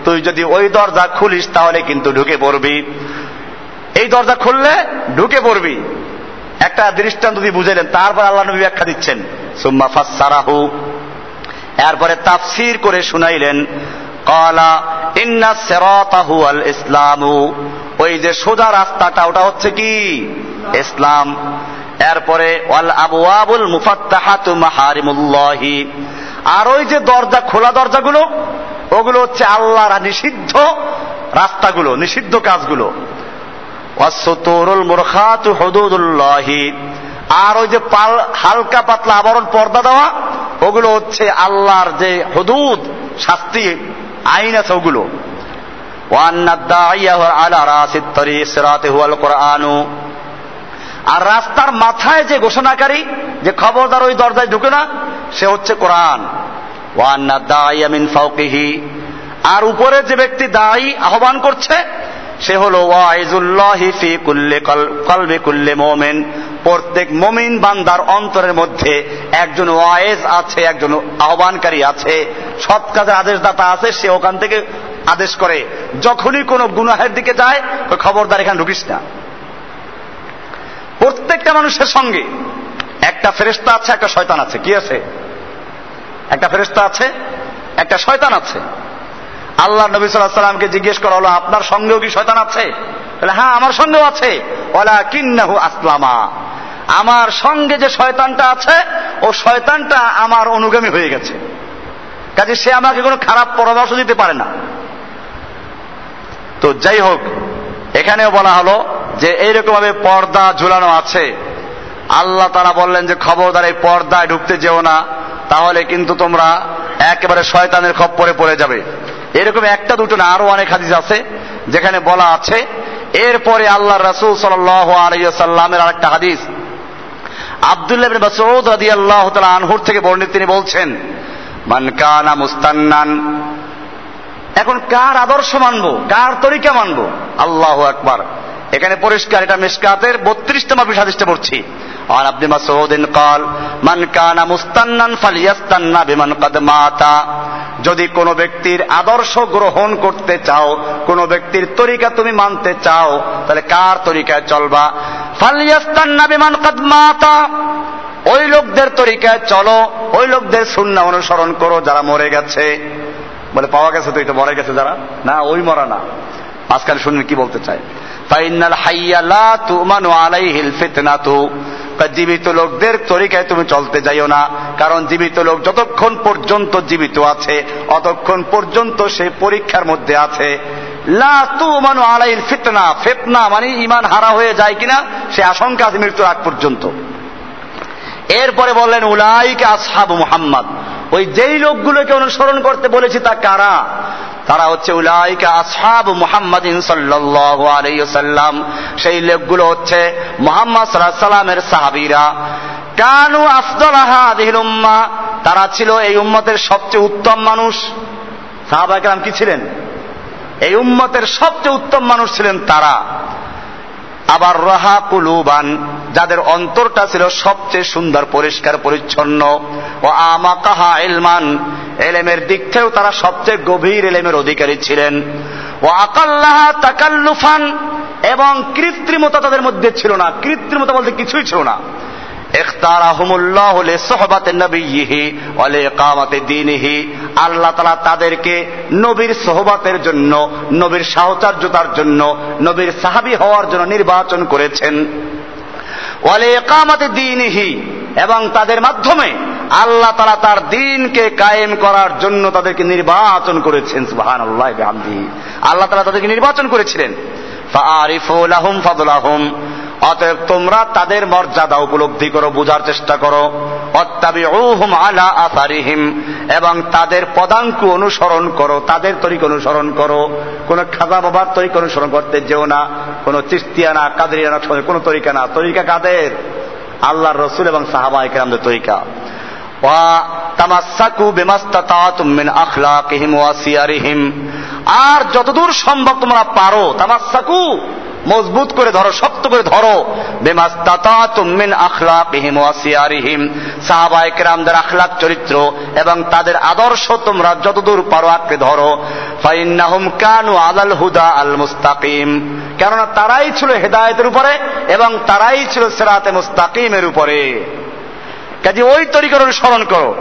তুই যদি ওই দরজা খুলিস, তাহলে কিন্তু ঢুকে পড়বি। এই দরজা খুললে ঢুকে পড়বি। একটা দৃষ্টান্ত দিয়ে বুঝাইলেন, তারপর আল্লাহ নবী ব্যাখ্যা দিচ্ছেন। সুম্মা ফাসারাহু। এরপরে তাফসির করে শুনাইলেন, কলা ইন্না সেরাতাহু আল ইসলামু। ওই যে সোজা রাস্তাটা, ওটা হচ্ছে কি? ইসলাম। এরপরে, ওয়াল আবওয়াবুল মুফাত্তাহাতু মাহারিমুল্লাহি। আর ওই যে দরজা, খোলা দরজাগুলো, ওগুলো হচ্ছে আল্লাহর নিষিদ্ধ রাস্তাগুলো, নিষিদ্ধ কাজগুলো। আর ওই যে হালকা পাতলা আবরণ পর্দা দেওয়া, ওগুলো হচ্ছে আল্লাহর যে হদুদ, শাস্তি, আইন আছে ওগুলো। আর রাস্তার মাথায় যে ঘোষণাকারী, যে খবরদার ওই দরজায় ঢুকে না, সে হচ্ছে কোরআন। আর উপরে যে ব্যক্তি দায়ী, আহ্বান করছে সে হলো ওয়াইজুল্লাহি ফি কুল্লে কলবে কুল্লে মোমেন। প্রত্যেক মমিন বান্দার অন্তরের মধ্যে একজন ওয়াইজ আছে, একজন আহ্বানকারী আছে। সৎ কাজের আদেশদাতা আছে, সে ওখান থেকে আদেশ করে। যখনই কোনো গুনাহের দিকে যায়, ওই খবরদার এখানে ঢুকিস না। প্রত্যেকটা মানুষের সঙ্গে একটা ফেরেস্তা আছে, একটা শয়তান আছে। কি আছে? একটা ফেরেস্তা আছে, একটা শয়তান আছে। আল্লাহ নবী সাল্লাহ সাল্লামকে জিজ্ঞেস করা হলো, আপনার সঙ্গেও কি শয়তান আছে? বলে হ্যাঁ আমার সঙ্গেও আছে। ওলা কিন্নাহু আসলামা। আমার সঙ্গে যে শয়তানটা আছে, ও শয়তানটা আমার অনুগামী হয়ে গেছে। কাজে সে আমাকে কোনো খারাপ পরামর্শ দিতে পারে না। তো যাই হোক, এখানেও বলা হলো যে এইরকম ভাবে পর্দা ঝুলানো আছে। আল্লাহ তারা বললেন যে, খবরদার, এই পর্দায় ঢুকতে যেও না, তাহলে কিন্তু তোমরা একেবারে শয়তানের খপ্পরে পড়ে যাবে। এরকম একটা, দুটো না, আরও অনেক হাদিস আছে যেখানে বলা আছে, এরপরে আল্লাহ রাসুল সাল্লামের আরেকটা হাদিস। আবদুল্লাহ মাসউদ রাদিয়াল্লাহু আনহুর থেকে বর্ণিত, তিনি বলছেন, মান কানা মুস্তান্নান। এখন কার আদর্শ মানবো? কার তরিকা মানবো? আল্লাহ একবার এখানে পরিষ্কার, এটা মিসকাতের বত্রিশতম হাদিসটা পড়ছি। عن ابن مسعود قال من كان مستنا فليستنى بمن قد مات যদি কোনো ব্যক্তির আদর্শ গ্রহণ করতে চাও কোনো ব্যক্তির তরিকা তুমি মানতে চাও তাহলে কার তরিকায় চলবা ফালিয়াস্তান্না বিমান কাদ মাতা ওই লোকদের তরিকায় চলো ওই লোকদের সুন্না অনুসরণ করো যারা মরে গেছে বলে পাওয়া গেছে তো এটা মরে গেছে যারা না ওই মরা না আজকাল শুনলেন কি বলতে চায় ফাইনাল হাইয়া লা তুমানু আলাইহিল জীবিত লোকদের তরিকায় তুমি চলতে যাইও না, কারণ জীবিত লোক যতক্ষণ পর্যন্ত জীবিত আছে, অতক্ষণ পর্যন্ত সে পরীক্ষার মধ্যে আছে। লা তুমানু আলাইহিল ফিতনা ফিতনা মানে ইমান হারা হয়ে যায় কিনা, সে আশঙ্কা আছে মৃত্যুর আগ পর্যন্ত। এরপরে বললেন, উলাইকে আসহাবু মুহাম্মদ। ওই যেই লোকগুলোকে অনুসরণ করতে বলেছি তা কারা? তারা হচ্ছে উলাইকা আসহাব মুহাম্মাদিন সাল্লাল্লাহু আলাইহি সেই লোকগুলো হচ্ছে মুহাম্মদ সাল্লাল্লাহু সাল্লামের সাহাবীরা। কানু আফদলাহা আদিহিল উম্মাহ তারা ছিল এই উম্মতের সবচেয়ে উত্তম মানুষ। সাহাবায়ে কেরাম কি ছিলেন? এই উম্মতের সবচেয়ে উত্তম মানুষ ছিলেন তারা। আবার রাহা কুলুবান, যাদের অন্তরটা ছিল সবচেয়ে সুন্দর, পরিষ্কার, পরিচ্ছন্ন। ও আমাকাহা ইলমান এলেমের দিক থেকেও তারা সবচেয়ে গভীর এলেমের অধিকারী ছিলেন। ও আকাল্লাহা তাকাল্লুফান, এবং কৃত্রিমতা তাদের মধ্যে ছিল না। কৃত্রিমতা বলতে কিছুই ছিল না। আল্লাহ তাআলা তাদেরকে নবীর সোহবাতের জন্য, নবীর সাহচর্যতার জন্য, নবীর সাহাবী হওয়ার জন্য নির্বাচন করেছেন। ওয়া লিইকামাতি দীনিহি, এবং তাদের মাধ্যমে আল্লাহ তারা তার দিনকে কায়েম করার জন্য তাদেরকে নির্বাচন করেছেন সুবাহান আল্লাহ আল্লাহ তারা তাদেরকে নির্বাচন করেছিলেন। অতএব তোমরা তাদের মর্যাদা উপলব্ধি করো, বোঝার চেষ্টা করো। আসারিহিম। এবং তাদের পদাঙ্ক অনুসরণ করো, তাদের তরিক অনুসরণ করো। কোন খাজা বাবার তরিক অনুসরণ করতে যেও না। কোন চিস্তিয়ানা কাদরিয়ানা কোন তরিকা না। তরিকা কাদের? আল্লাহর রসুল এবং সাহাবা একরামদের তরিকা। আর যতদূর সম্ভব তোমরা পারো, তামাসাকু, মজবুত করে ধরো, শক্ত করে ধরো। কেরামদের আখলাক চরিত্র এবং তাদের আদর্শ তোমরা যতদূর পারো আঁকড়ে ধরো। কানু আলাল হুদা আল মুস্তাকিম। কেননা তারাই ছিল হেদায়েতের উপরে এবং তারাই ছিল সেরাতে মুস্তাকিমের উপরে। কাজে ওই তরিকার অনুসরণ করো।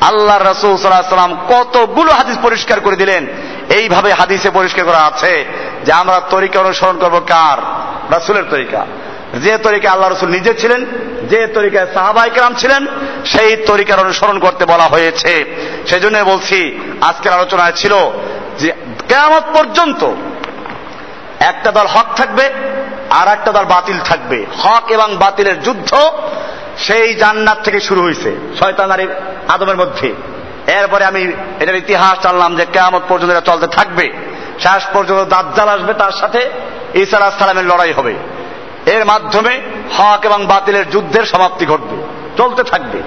আল্লাহ রসুল সাল্লাহ সাল্লাম কতগুলো হাদিস পরিষ্কার করে দিলেন। এইভাবে হাদিসে পরিষ্কার করা আছে যে আমরা তরিকা অনুসরণ করব কার? রাসুলের তরিকা। যে তরিকা আল্লাহ রসুল নিজে ছিলেন, যে তরিকায় সাহাবাইকরাম ছিলেন, সেই তরিকার অনুসরণ করতে বলা হয়েছে। সেই জন্য বলছি, আজকের আলোচনায় ছিল যে কেমন পর্যন্ত একটা দল হক থাকবে আর একটা দল বাতিল থাকবে। হক এবং বাতিলের যুদ্ধ সেই জান্নাত থেকে শুরু হয়েছে শয়তানারি আদমের মধ্যে। এরপরে আমি এটার ইতিহাস জানলাম যে কেমন পর্যন্ত এটা চলতে থাকবে। শেষ পর্যন্ত দাজ্জাল আসবে, তার সাথে আলাহ সালামের লড়াই হবে। এর মাধ্যমে হক এবং বাতিলের যুদ্ধের সমাপ্তি ঘটবে, চলতে থাকবে।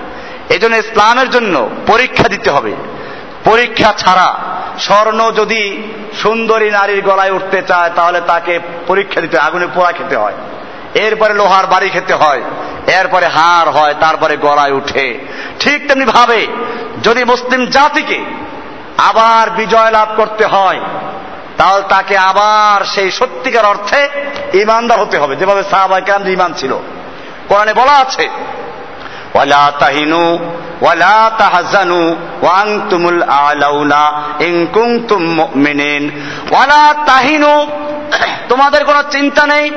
এই জন্য ইসলামের জন্য পরীক্ষা দিতে হবে। পরীক্ষা ছাড়া স্বর্ণ যদি সুন্দরী নারীর গলায় উঠতে চায়, তাহলে তাকে পরীক্ষা দিতে আগুনে পোড়া খেতে হয়। এরপরে লোহার বাড়ি খেতে হয়, এরপরে হার হয়, তারপরে গলায় উঠে। ঠিক তেমনি ভাবে যদি মুসলিম জাতিকে আবার বিজয় লাভ করতে হয়, তাহলে তাকে আবার সেই সত্যিকার অর্থে ইমানদার হতে হবে, যেভাবে সাহাবাই কেরাম ইমান ছিল। কোরআনে বলা আছে তাহিনু তাহিনু, তোমাদের কোনো চিন্তা নেই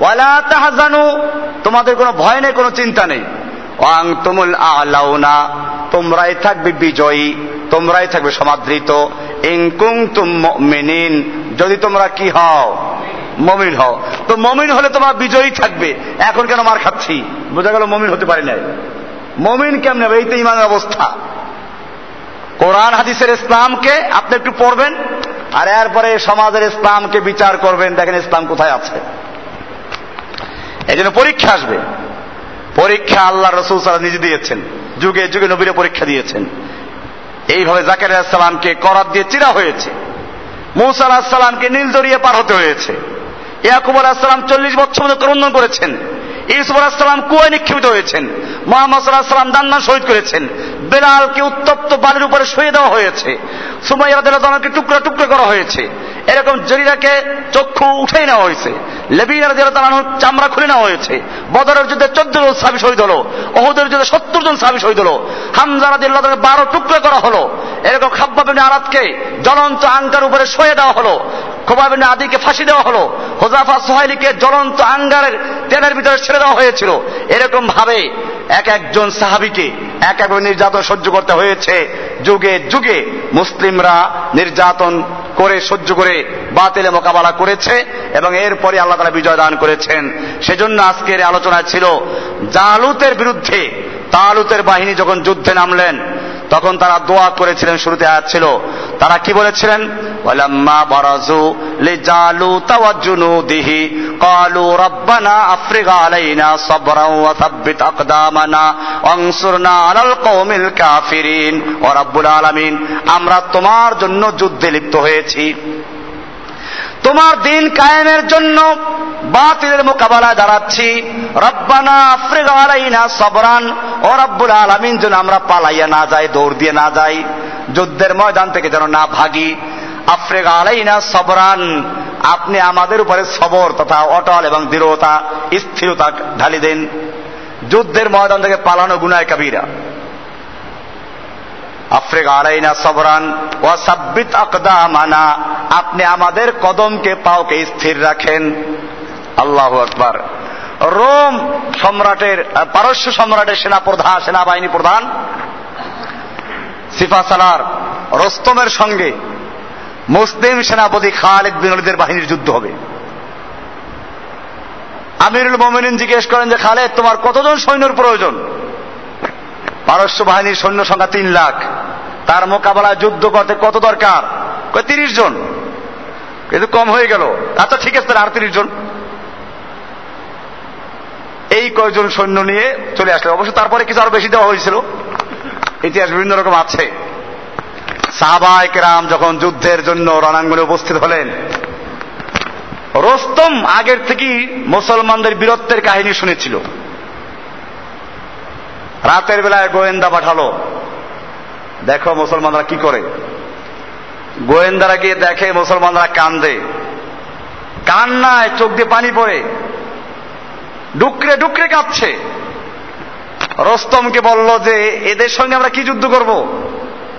ওয়ালা তাহজানু, তোমাদের কোনো ভয় নেই, কোনো চিন্তা নেই। ওয়াংতুমুল আলাউনা, তোমরাই থাকবে বিজয়ী, তোমরাই থাকবে সমাদৃত। ইন কুনতুম মুমিনিন, যদি তোমরা কি হও? মমিন হও। তো মমিন হলে তোমরা বিজয়ী থাকবে। এখন কেন মার খাচ্ছি? বোঝা গেল মমিন হতে পারি নাই। মমিন কেমন হবে? এই তো ইমানের অবস্থা। কোরআন, হাদিসের ইসলামকে আপনি একটু পড়বেন, আর এরপরে সমাজের ইসলামকে বিচার করবেন। দেখেন ইসলাম কোথায় আছে। এই জন্য পরীক্ষা আসবে। পরীক্ষা আল্লাহ রসুল সাল্লাহ নিজে দিয়েছেন। যুগে যুগে নবীরা পরীক্ষা দিয়েছেন। এইভাবে জাকের সালামকে করাত দিয়ে চিরা হয়েছে। মৌসা আলাহ নীল দরিয়ে পার হতে হয়েছে। ইয়াকুব আলাহ সালাম চল্লিশ বছর মধ্যে ক্রন্দন করেছেন। ইউসুফ আলাহিসাল্লাম কুয়ায় নিক্ষিপ্ত হয়েছেন। মোহাম্মদ সাল্লাহ সাল্লাম দান্না শহীদ করেছেন। বেলালকে উত্তপ্ত বালির উপরে শুয়ে দেওয়া হয়েছে। সুমাইয়া টুকরা টুকরা করা হয়েছে। এরকম জরিরাকে চক্ষু উঠেই নেওয়া হয়েছে। চামড়া খুলে নেওয়া হয়েছে। বদরের যুদ্ধে চোদ্দ জন সাবি শহীদ হলো অহুদের যুদ্ধে সত্তর জন সাবি শহীদ হলো হামজারা দিল্লাহ বারো টুকরো করা হলো। এরকম খাব্বাবিনী আরাতকে জ্বলন্ত আঙ্কার উপরে শুয়ে দেওয়া হলো খোবাবিনী আদিকে ফাঁসি দেওয়া হলো, হোজাফা সোহাইলিকে জ্বলন্ত আঙ্গারের তেলের ভিতরে ছেড়ে দেওয়া হয়েছিল। এরকম ভাবে এক একজন সাহাবিকে এক এক নির্যাতন সহ্য করতে হয়েছে। যুগে যুগে মুসলিমরা নির্যাতন করে, সহ্য করে, বাতিলে মোকাবেলা করেছে এবং এরপরে আল্লাহ তারা বিজয় দান করেছেন। সেজন্য আজকের আলোচনা ছিল, জালুতের বিরুদ্ধে, তালুতের বাহিনী যখন যুদ্ধে নামলেন তখন তারা দোয়া করেছিলেন, শুরুতে আয়াত ছিল। তারা কি বলেছিলেন? ওয়ালাম্মা বারাজু লিজালুতা ওয়া জুনুদিহি ক্বালু রাব্বানা আফরিগ আলাইনা সাবরাও ওয়া সাব্বিত আকদামানা। ওয়ানসুরনা আলাল কওমিল কাফিরিন। ও রাব্বুল আলামিন, আমরা তোমার জন্য যুদ্ধে লিপ্ত হয়েছি। তোমার দিন কায়েমের জন্য বাতিলের মোকাবেলায় দাঁড়াচ্ছি। রব্বানা আফ্রিকা সবরান। ও রব্বুল আলামিন, যেন আমরা পালাইয়া না যাই, দৌড় দিয়ে না যাই, যুদ্ধের ময়দান থেকে যেন না ভাগি। আফ্রিক আলাইনা সবরান। আপনি আমাদের উপরে সবর তথা অটল এবং দৃঢ়তা, স্থিরতা ঢালি দেন। যুদ্ধের ময়দান থেকে পালানো গুনায় কাবিরা। আফ্রিক আলাইনা সবরান। ও সাব্বিত আকদামানা। আপনি আমাদের কদমকে পাওকে স্থির রাখেন। আল্লাহ আকবার। রোম সম্রাটের পারস্য সম্রাটের সেনা প্রধান সেনাবাহিনী প্রধান, সিফা সালার, রস্তমের সঙ্গে মুসলিম সেনাপতি খালিদ বিন ওলিদের বাহিনীর যুদ্ধ হবে। আমিরুল মোমিনিন জিজ্ঞেস করেন যে, খালেদ, তোমার কতজন সৈন্যর প্রয়োজন? পারস্য বাহিনীর সৈন্য সংখ্যা তিন লাখ। তার মোকাবেলায় যুদ্ধ করতে কত দরকার? তিরিশ জন। কিন্তু কম হয়ে গেল। আচ্ছা ঠিক আছে আর তিরিশ জন। এই কয়জন সৈন্য নিয়ে চলে আসলে। অবশ্য তারপরে কিছু আরও বেশি দেওয়া হয়েছিল। ইতিহাস বিভিন্ন রকম আছে। সাহাবায়ক রাম যখন যুদ্ধের জন্য রণাঙ্গনে উপস্থিত হলেন, রোস্তম আগের থেকেই মুসলমানদের বীরত্বের কাহিনী শুনেছিল। রাতের বেলায় গোয়েন্দা পাঠালো, দেখো মুসলমানরা কি করে? গোয়েন্দারা গিয়ে দেখে মুসলমানরা কান্দে। কান্নায় চোখ দিয়ে পানি পড়ে। ডুকরে ডুকরে কাঁপছে। রস্তমকে বলল যে, এদের সঙ্গে আমরা কি যুদ্ধ করব?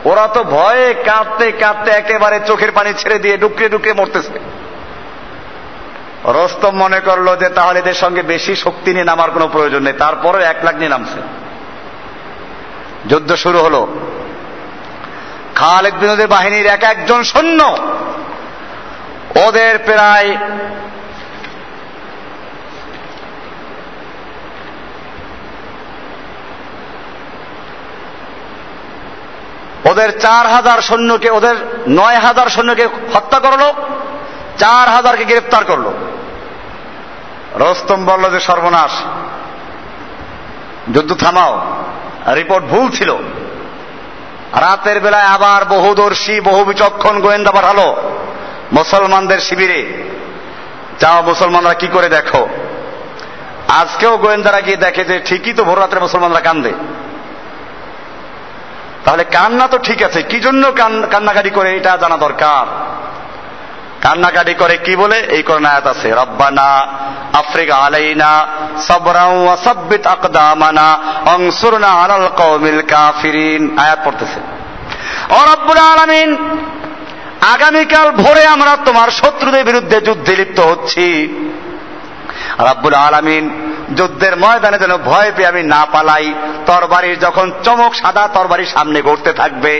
ওরা তো ভয়ে কাঁদতে কাঁদতে একেবারে চোখের পানি ছেড়ে দিয়ে ডুকরে ডুকরে মরতেছে। রস্তম মনে করল যে, তাহলে এদের সঙ্গে বেশি শক্তি নিয়ে নামার কোনো প্রয়োজন নেই। তারপরে এক লাখ নিয়ে নামছে। যুদ্ধ শুরু হলো। খালেদ বিনোদের বাহিনীর এক একজন সৈন্য। ওদের প্রায় ওদের চার হাজার সৈন্যকে, ওদের নয় হাজার সৈন্যকে হত্যা করল, চার হাজারকে গ্রেফতার করল। রস্তম বলল যে, সর্বনাশ, যুদ্ধ থামাও, রিপোর্ট ভুল ছিল। রাতের বেলায় আবার বহুদর্শী বহু বিচক্ষণ গোয়েন্দা পাঠালো মুসলমানদের শিবিরে। যাও মুসলমানরা কি করে দেখো? আজকেও গোয়েন্দারা গিয়ে দেখে যে ঠিকই তো ভোর রাত্রে মুসলমানরা কান্দে। তাহলে কান্না তো ঠিক আছে, কি জন্য কান্নাকাটি করে এটা জানা দরকার? কান্নাকাটি করে কি বলে? এই কোরআন আয়াত আছে, রব্বানা আফ্রিকা আলাইনা সাবরাও ওয়া সাব্বিত আকদামানা অনসুরনা আলাল কওমিল কাফিরিন। আয়াত পড়তেছে। ও রব্বুল আলামিন, আগামীকাল ভোরে আমরা তোমার শত্রুদের বিরুদ্ধে যুদ্ধে লিপ্ত হচ্ছি। রাব্বুল আলামিন, যুদ্ধের ময়দানে যেন ভয় পেয়ে আমি না পালাই, তরবারির যখন চমক সাদা তরবারির সামনে ঘটতে থাকবে।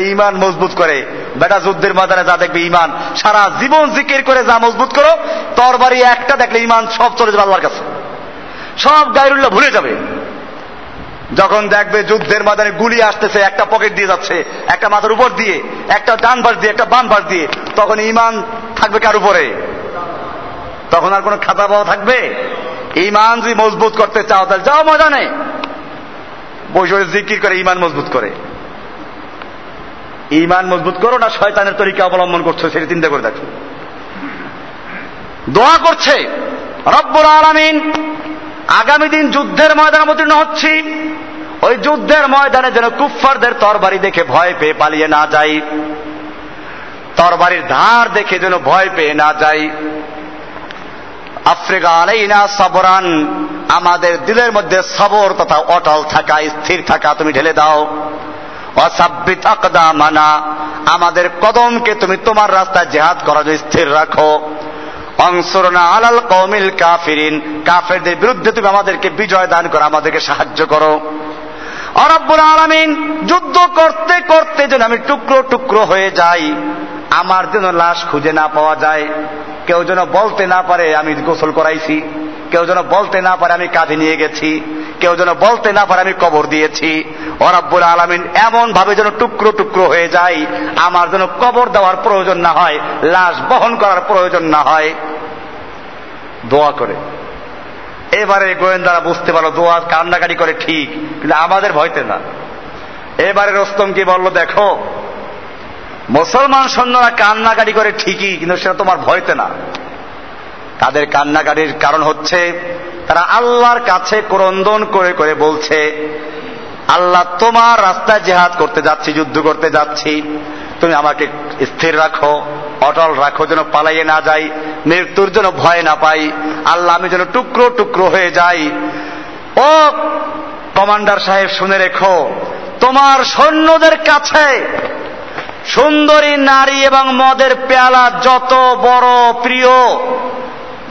ইমান মজবুত করে বেটা যুদ্ধের ময়দানে যা দেখবে ইমান সারা জীবন জিকির করে যা মজবুত করো, তরবারি একটা দেখলে ইমান সব চলে যাবে আল্লাহর কাছে। সব গায়রুল্লাহ ভুলে যাবে। যখন দেখবে যুদ্ধের ময়দানে গুলি আসতেছে, একটা পকেট দিয়ে যাচ্ছে, একটা মাথার উপর দিয়ে, একটা ডান পাশ দিয়ে, একটা বাম পাশ দিয়ে, তখন ইমান থাকবে কার উপরে? তখন আর কোনো খাতা পাওয়া থাকবে? ইমান যদি মজবুত করতে চাও, তাহলে যাও ময়দানে। বসে জিকির করে ইমান মজবুত করে। ইমান মজবুত করো না, শয়তানের তরিকা অবলম্বন করছ, সেটা চিন্তা করে দেখো। দোয়া করছে রব্বুর আলামিন, আগামী দিন যুদ্ধের ময়দান অবতীর্ণ হচ্ছি। ওই যুদ্ধের ময়দানে যেন কুফফারদের তরবারি দেখে ভয় পেয়ে পালিয়ে না যাই। তরবারির ধার দেখে যেন ভয় পেয়ে না যাই। আফ্রিকা আলাইনা সবরান, আমাদের দিলের মধ্যে সবর তথা অটল থাকা, স্থির থাকা তুমি ঢেলে দাও। অসাব্বিত মানা আমাদের কদমকে তুমি তোমার রাস্তায় জেহাদ করার স্থির রাখো। অংসরনা আলাল কৌমিল কাফিরিন, কাফেরদের বিরুদ্ধে তুমি আমাদেরকে বিজয় দান করো, আমাদেরকে সাহায্য করো। অরব্বুল আলামিন, যুদ্ধ করতে করতে যেন আমি টুকরো টুকরো হয়ে যাই, আমার যেন লাশ খুঁজে না পাওয়া যায়। কেউ যেন বলতে না পারে, আমি গোসল করাইছি। কেউ যেন বলতে না পারে, আমি কাঁধে নিয়ে গেছি। কেউ যেন বলতে না পারে, আমি কবর দিয়েছি। অরাব্বুল আলমিন এমন ভাবে যেন টুকরো টুকরো হয়ে যায়, আমার যেন কবর দেওয়ার প্রয়োজন না হয়, লাশ বহন করার প্রয়োজন না হয়। দোয়া করে। এবারে গোয়েন্দারা বুঝতে পারল, দোয়া কান্নাকাটি করে ঠিক, কিন্তু আমাদের ভয়তে না। এবারে রস্তম কি বলল, দেখো, মুসলমান সৈন্যরা কান্নাকাটি করে ঠিকই, কিন্তু সেটা তোমার ভয়তে না। তাদের কান্নাকাটির কারণ হচ্ছে তারা আল্লাহর কাছে ক্রন্দন করে করে বলছে, আল্লাহ তোমার রাস্তায় জেহাদ করতে যাচ্ছি, যুদ্ধ করতে যাচ্ছি। তুমি আমাকে স্থির রাখো, অটল রাখো, যেন পালাইয়ে না যাই, মৃত্যুর জন্য ভয় না পাই। আল্লাহ, আমি যেন টুকরো টুকরো হয়ে যাই। ও কমান্ডার সাহেব, শুনে রেখো, তোমার সৈন্যদের কাছে সুন্দরী নারী এবং মদের পেয়ালা যত বড় প্রিয়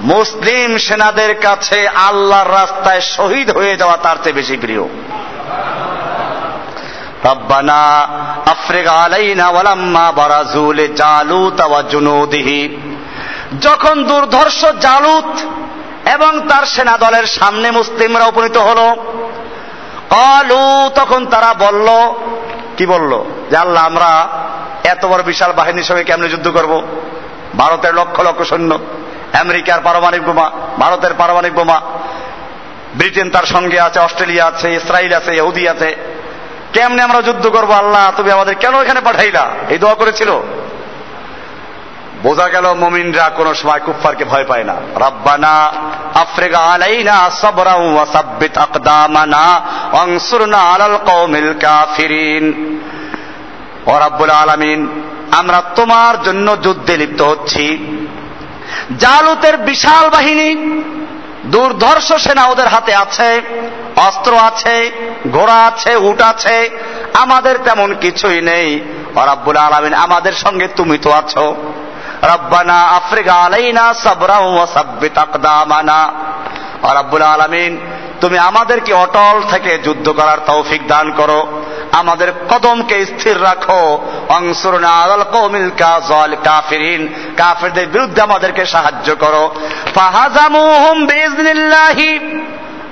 মুসলিম সেনাদের কাছে আল্লাহর রাস্তায় শহীদ হয়ে যাওয়া তার চেয়ে বেশি প্রিয়। রব্বানা আফ্রিকা আলাইনা ওয়ালাম্মা বারাজুল জালুত ওয়া জুনুদিহি। যখন দুর্ধর্ষ জালুত এবং তার সেনা দলের সামনে মুসলিমরা উপনীত হল, কলু, তখন তারা বলল, কি বলল? যে আল্লাহ, আমরা এত বড় বিশাল বাহিনীর সঙ্গে কেমনে যুদ্ধ করব? ভারতের লক্ষ লক্ষ সৈন্য। আমেরিকার পারমাণবিক বোমা, ভারতের পারমাণবিক বোমা, ব্রিটেন তার সঙ্গে আছে, অস্ট্রেলিয়া আছে ইসরায়েল আছে, ইহুদি আছে। কেমনে আমরা যুদ্ধ করব? আল্লাহ, তুমি আমাদের কেন এখানে পাঠাইলা? এই দোয়া করেছিল। বোঝা গেল মমিনরা কোন সময় কুফফারকে ভয় পায় না। রব্বানা আফ্রিকা আলাইনা সাবরাউ ওয়া সাব্বিত আকদামানা ওয়ানসুরনা আলাল কওমিল কাফিরিন। ও রাব্বুল আলামিন, আমরা তোমার জন্য যুদ্ধে লিপ্ত হচ্ছি। জালুতের বিশাল বাহিনী, দুর্ধর্ষ সেনা ওদের হাতে আছে, অস্ত্র আছে, ঘোড়া আছে, উট আছে, আমাদের তেমন কিছুই নেই। রাব্বুল আলামিন, আমাদের সঙ্গে তুমি তো আছো। রব্বানা আফ্রিকা আলাইনা সাবরা ওয়া সাব্বিত আকদামানা। রাব্বুল আলামিন, তুমি আমাদেরকে অটল থেকে যুদ্ধ করার তৌফিক দান করো। আমাদের কদমকে স্থির রাখো। আলাল কৌমিল কাজল কাফিরিন। কাফিরদের বিরুদ্ধে আমাদেরকে সাহায্য করো। ফাহাজামুহুম বিইজনিল্লাহি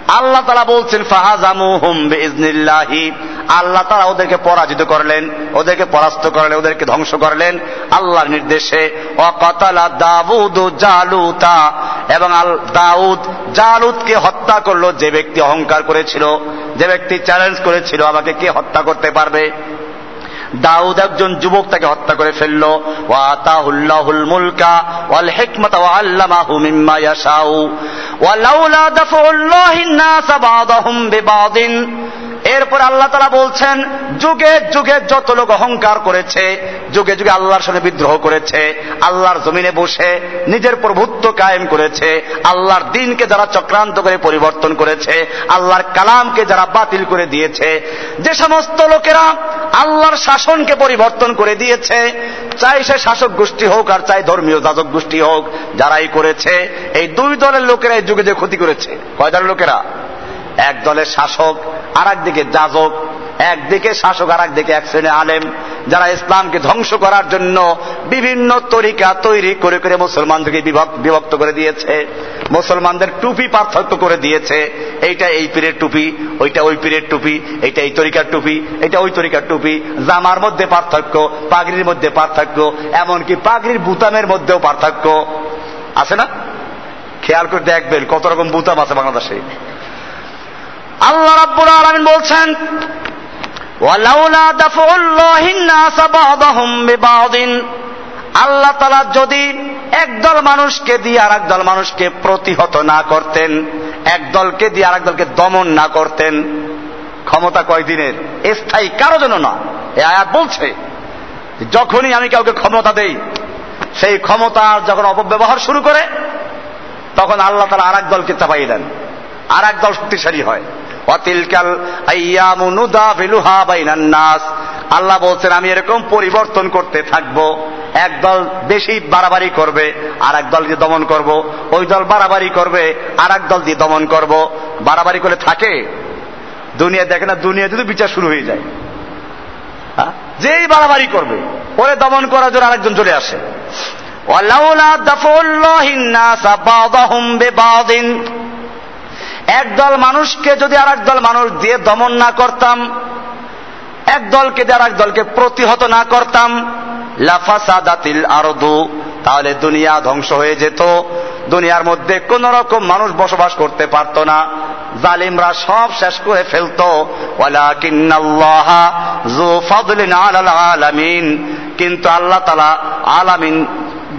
আল্লাহ তারা বলছেন ফাহাজামু হুম বেজনিল্লাহি আল্লাহ তারা ওদেরকে পরাজিত করলেন, ওদেরকে পরাস্ত করলেন, ওদেরকে ধ্বংস করলেন আল্লাহর নির্দেশে। অকাতালা দাউদ জালুতা, এবং দাউদ জালুদকে হত্যা করল যে ব্যক্তি অহংকার করেছিল, যে ব্যক্তি চ্যালেঞ্জ করেছিল, আমাকে কে হত্যা করতে পারবে? দাউদ একজন যুবক তাকে হত্যা করে ফেলল। ওয়া আতাহুল্লাহুল মুলকা ওয়াল হিকমাতা ওয়া আল্লামাহু মিম্মা ইয়াশাউ। ওয়া লাউলা দাফুল্লাহিন নাস বিবাদিন। এরপর আল্লাহ তারা বলছেন, যুগে যুগে যত লোক অহংকার করেছে, যুগে যুগে আল্লাহর সঙ্গে বিদ্রোহ করেছে, আল্লাহর জমিনে বসে নিজের প্রভুত্ব কায়েম করেছে, আল্লাহর দিনকে যারা চক্রান্ত করে পরিবর্তন করেছে, আল্লাহর কালামকে যারা বাতিল করে দিয়েছে, যে সমস্ত লোকেরা আল্লাহর শাসনকে পরিবর্তন করে দিয়েছে, চাই সে শাসক গোষ্ঠী হোক আর চাই ধর্মীয় যাজক গোষ্ঠী হোক, যারাই করেছে, এই দুই দলের লোকেরা এই যুগে যে ক্ষতি করেছে। কয় দলের লোকেরা? এক দলের শাসক আর একদিকে যাজক একদিকে শাসক আর একদিকে এক শ্রেণি আলেম, যারা ইসলামকে ধ্বংস করার জন্য বিভিন্ন তরিকা তৈরি করে করে মুসলমানদেরকে বিভক্ত করে দিয়েছে। মুসলমানদের টুপি পার্থক্য করে দিয়েছে। এইটা এই পীরের টুপি, ওইটা ওই পীরের টুপি, এইটা এই তরিকার টুপি, এটা ওই তরিকার টুপি। জামার মধ্যে পার্থক্য, পাগড়ির মধ্যে পার্থক্য, এমনকি পাগড়ির বুতামের মধ্যেও পার্থক্য। আছে না? খেয়াল করে দেখবেন কত রকম বুতাম আছে বাংলাদেশে। আল্লাহ রাব্বুল আলামিন বলছেন, ওয়ালাউলা দাফুল্লাহিন নাস বা'দাহুম বিবাদিন। আল্লাহ তালা যদি একদল মানুষকে দিয়ে আর একদল মানুষকে প্রতিহত না করতেন এক দলকে দিয়ে আরেক দলকে দমন না করতেন, ক্ষমতা কয়দিনের? স্থায়ী কারও জন্য না এ আয়াত বলছে, যখনই আমি কাউকে ক্ষমতা দেই, সেই ক্ষমতার যখন অপব্যবহার শুরু করে, তখন আল্লাহ তারা আর দলকে চাপাই দেন আর এক দল শক্তিশালী হয়। অতিলকাল নাস। আল্লাহ বলছেন, আমি এরকম পরিবর্তন করতে থাকব। একদল বেশি বাড়াবাড়ি করবে আর এক দল দিয়ে দমন করব। ওই দল বাড়াবাড়ি করবে আর এক দল দিয়ে দমন করব। বাড়াবাড়ি করে থাকে? দুনিয়া দেখে না দুনিয়া যদি বিচার শুরু হয়ে যায়। হ্যাঁ? যেই বাড়াবাড়ি করবে, ওরে দমন করার জন্য আরেকজন চলে আসে। একদল মানুষকে যদি আর দল মানুষ দিয়ে দমন না করতাম এক দলকে দিয়ে আর দলকে প্রতিহত না করতাম লাফাসাদাতিল আরদু, তাহলে দুনিয়া ধ্বংস হয়ে যেত। দুনিয়ার মধ্যে কোন রকম মানুষ বসবাস করতে পারত না। জালিমরা সব শেষ করে ফেলত। কিন্তু আল্লাহ তালা আলামিন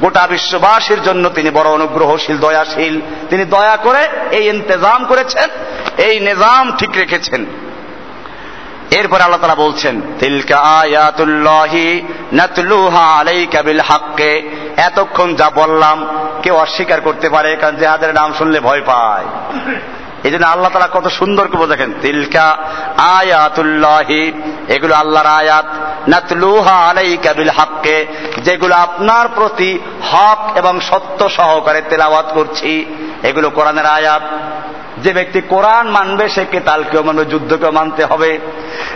গোটা বিশ্ববাসীর জন্য তিনি বড় অনুগ্রহশীল, দয়াশীল। তিনি দয়া করে এই ইন্তজাম করেছেন, এই নিজাম ঠিক রেখেছেন। এরপরে আল্লাহ তারা বলছেন, তিলকা আয়াতুল্লাহি নাতলুহা আলাইকা বিল হাক্কে। এতক্ষণ যা বললাম, কেউ অস্বীকার করতে পারে, কারণ জেহাদের নাম শুনলে ভয় পায়। এই জন্য আল্লাহ তালা কত সুন্দর করে দেখেন তিলকা আয়াতুল্লাহি এগুলো আল্লাহর আয়াত। নাতলুহা আলাইকা বিল হাক্কে যেগুলো আপনার প্রতি হক এবং সত্য সহকারে তেলাওয়াত করছি, এগুলো কোরআনের আয়াত। যে ব্যক্তি কোরআন মানবে, সে কে কেতালকেও মানবে, যুদ্ধকেও মানতে হবে।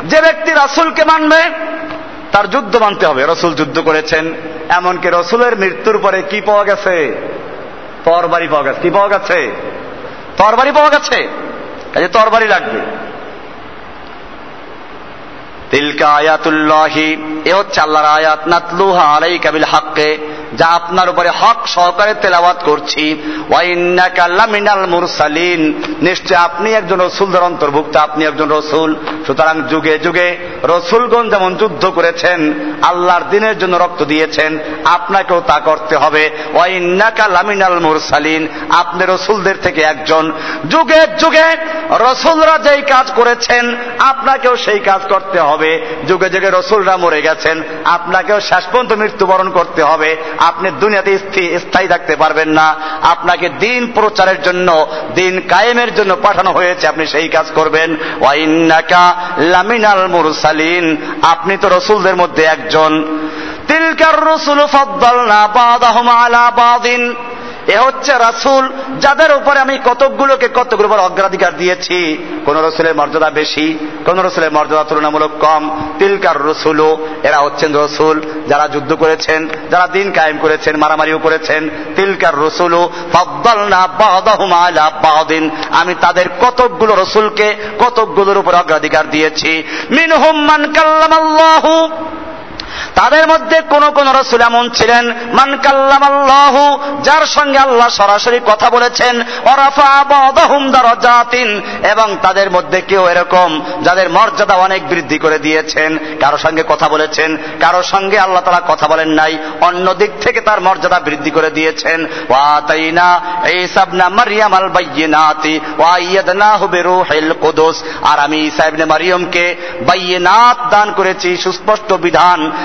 যে ব্যক্তি রাসুলকে মানবে, তার যুদ্ধ মানতে হবে। রসুল যুদ্ধ করেছেন, এমনকি রসুলের মৃত্যুর পরে কি পাওয়া গেছে? তরবারি পাওয়া গেছে। কি পাওয়া গেছে? তরবারি পাওয়া গেছে। কাজে তরবারি লাগবে। তিলকা আয়াতুল্লাহি, এ হচ্ছে আল্লাহর আয়াত, নাতলুহা আলাই কাবিল হাক্কে। যা আপনার উপরে হক সহকারে তেলাওয়াত করছি। মুরসালিন। নিশ্চয় আপনি একজন রসুলদের অন্তর্ভুক্ত, আপনি একজন রসুল। সুতরাং যুগে যুগে রসুলগণ যেমন যুদ্ধ করেছেন, আল্লাহর দিনের জন্য রক্ত দিয়েছেন, আপনাকেও তা করতে হবে। ওয়াইন্নাকা লামিনাল মুরসালিন। আপনি রসুলদের থেকে একজন। যুগে যুগে রসুলরা যেই কাজ করেছেন, আপনাকেও সেই কাজ করতে হবে। যুগে যুগে রসুলরা মরে গেছেন, আপনাকেও শেষ পর্যন্ত মৃত্যুবরণ করতে হবে। আপনি দুনিয়াতে স্থায়ী থাকতে পারবেন না। আপনাকে দিন প্রচারের জন্য, দিন কায়েমের জন্য পাঠানো হয়েছে। আপনি সেই কাজ করবেন। ওয়াইন্নাকা লামিনাল মুরসালিন। আপনি তো রসুলদের মধ্যে একজন। তিলকার রসুল ফদ্দল না বাদাহম আলা বাদিন। এ হচ্ছে রাসুল যাদের উপরে আমি কতকগুলোকে কতগুলো উপর অগ্রাধিকার দিয়েছি। কোন রসুলের মর্যাদা বেশি, কোন রসুলের মর্যাদা তুলনামূলক কম। তিলকার রসুলও এরা হচ্ছেন রসুল যারা যুদ্ধ করেছেন, যারা দিন কায়েম করেছেন, মারামারিও করেছেন। তিলকার রসুলও আলা আমি তাদের কতকগুলো রসুলকে কতকগুলোর উপর অগ্রাধিকার দিয়েছি। মিনহুম মান কাল্লামাল্লাহু তাদের মধ্যে কোন কোন রসুল এমন ছিলেন, মান কাল্লাম আল্লাহ যার সঙ্গে আল্লাহ সরাসরি কথা বলেছেন এবং তাদের মধ্যে কেউ এরকম, যাদের মর্যাদা অনেক বৃদ্ধি করে দিয়েছেন, কারও সঙ্গে কথা বলেছেন, কারও সঙ্গে আল্লাহ তারা কথা বলেন নাই, অন্য দিক থেকে তার মর্যাদা বৃদ্ধি করে দিয়েছেন, ওয়াতাইনা ঈসাবনা মারিয়াম আল বাইয়িনাতি ওয়াইয়াদনাহু বিরূহিল কুদুস আর আমি ঈসা ইবনে বাইয়িনাত দান করেছি, সুস্পষ্ট বিধান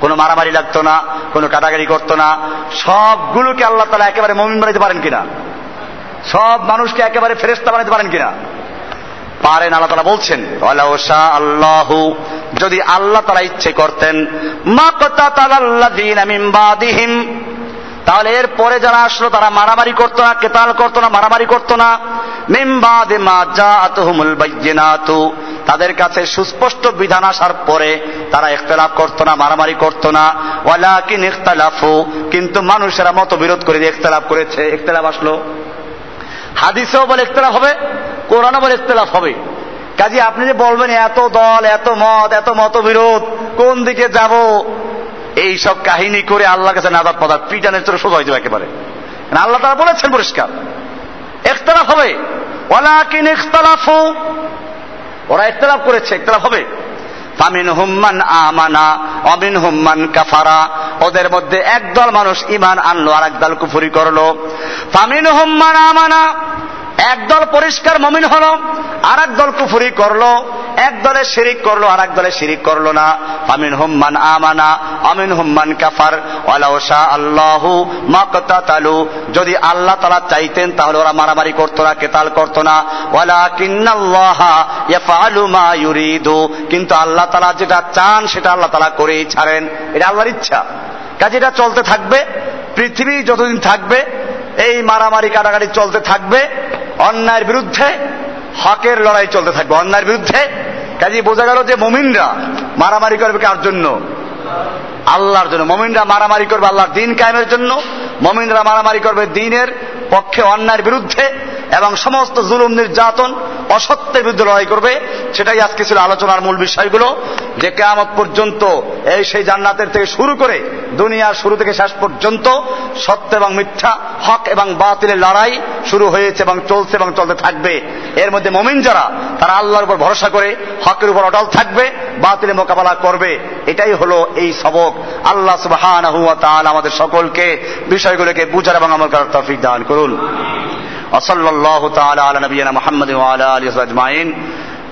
কোনো মারামারি লাগতো না, কোনো কাটাগারি করতো না। সবগুলোকে আল্লাহ তালা একেবারে মমিন বানাইতে পারেন কিনা? সব মানুষকে একেবারে ফেরেস্তা বানাইতে পারেন কিনা? পারেন আল্লাহ তালা বলছেন আল্লাহু যদি আল্লাহ তারা ইচ্ছে করতেন মা কথা তালাল্লাহ দিন তাহলে এর পরে যারা আসলো, তারা মারামারি করতো না, কেতাল করতো না, মারামারি করতো না। মিমবাদে মা যা আতহুমুল বাইয়িনাতু। তাদের কাছে সুস্পষ্ট বিধান আসার পরে তারা ইখতলাফ করতো না, মারামারি করতো না। ওয়ালাকিন ইখতালাফু। কিন্তু মানুষেরা মত বিরোধ করে ইখতলাফ করেছে। ইখতলাফ আসলো। হাদিসেও বলে ইখতলাফ হবে কোরআন বলে ইখতলাফ হবে। কাজে আপনি যে বলবেন, এত দল, এত মত, এত মতবিরোধ, কোন দিকে যাব? এই সব কাহিনী করে আল্লাহ কাছে নাজাদ পদার্থ, পিটানের চলে সোজা হয়ে যাবে একেবারে। আল্লাহ তারা বলেছেন পরিষ্কার। ইখতলাফ হবে। ওয়ালাকিন ইখতালাফু। ওরা ইখতলাফ করেছে, ইখতলাফ হবে। ফামিন হুম্মান আমানা অমিন হুম্মান কাফারা। ওদের মধ্যে একদল মানুষ ইমান আনলো আর একদল কুফুরি করল। ফামিন হুম্মান আমানা একদল পরিষ্কার মমিন হল আর দল কুফুরি করল, এক দলে শিরিক করল আর এক দলে শিরিক করল না। আমিন হুম্মান আমানা আমিন হুম্মান কাফার। ওয়ালাউ শাহ আল্লাহু মাকতাতালু যদি আল্লাহ তাআলা চাইতেন, তাহলে ওরা মারামারি করতো না, কেতাল করতো না। ওয়ালাকিন্নাল্লাহা ইয়াফআলু মা ইউরিদু। কিন্তু আল্লাহ তাআলা যেটা চান, সেটা আল্লাহ তালা করেই ছাড়েন। এটা আল্লাহর ইচ্ছা। কাজে এটা চলতে থাকবে। পৃথিবী যতদিন থাকবে, এই মারামারি কাটাকাটি চলতে থাকবে। অন্যায়ের বিরুদ্ধে হকের লড়াই চলতে থাকবে। অন্যায়ের বিরুদ্ধে কাজে বোঝা গেল যে মমিনরা মারামারি করবে কার জন্য? আল্লাহর জন্য। মমিনরা মারামারি করবে আল্লাহর দিন কায়েমের জন্য। মমিনরা মারামারি করবে দিনের পক্ষে অন্যায়ের বিরুদ্ধে এবং সমস্ত জুলুম, নির্যাতন, অসত্যের বিরুদ্ধে লড়াই করবে, সেটাই আজকে ছিল আলোচনার মূল বিষয়গুলো, যে কেয়ামত পর্যন্ত এই সেই জান্নাতের থেকে শুরু করে দুনিয়ার শুরু থেকে শেষ পর্যন্ত সত্য এবং মিথ্যা, হক এবং বাতিলের লড়াই শুরু হয়েছে এবং চলছে এবং চলতে থাকবে। এর মধ্যে মমিন যারা, তারা আল্লাহর উপর ভরসা করে হকের উপর অটল থাকবে বাতিলে মোকাবেলা করবে। এটাই হলো এই সবক। আল্লাহ সুবাহ আমাদের সকলকে বিষয়গুলোকে বুঝার এবং আমল করার তফিক দান করুন وصلى الله تعالى على نبينا محمد وعلى آله وصحبه أجمعين.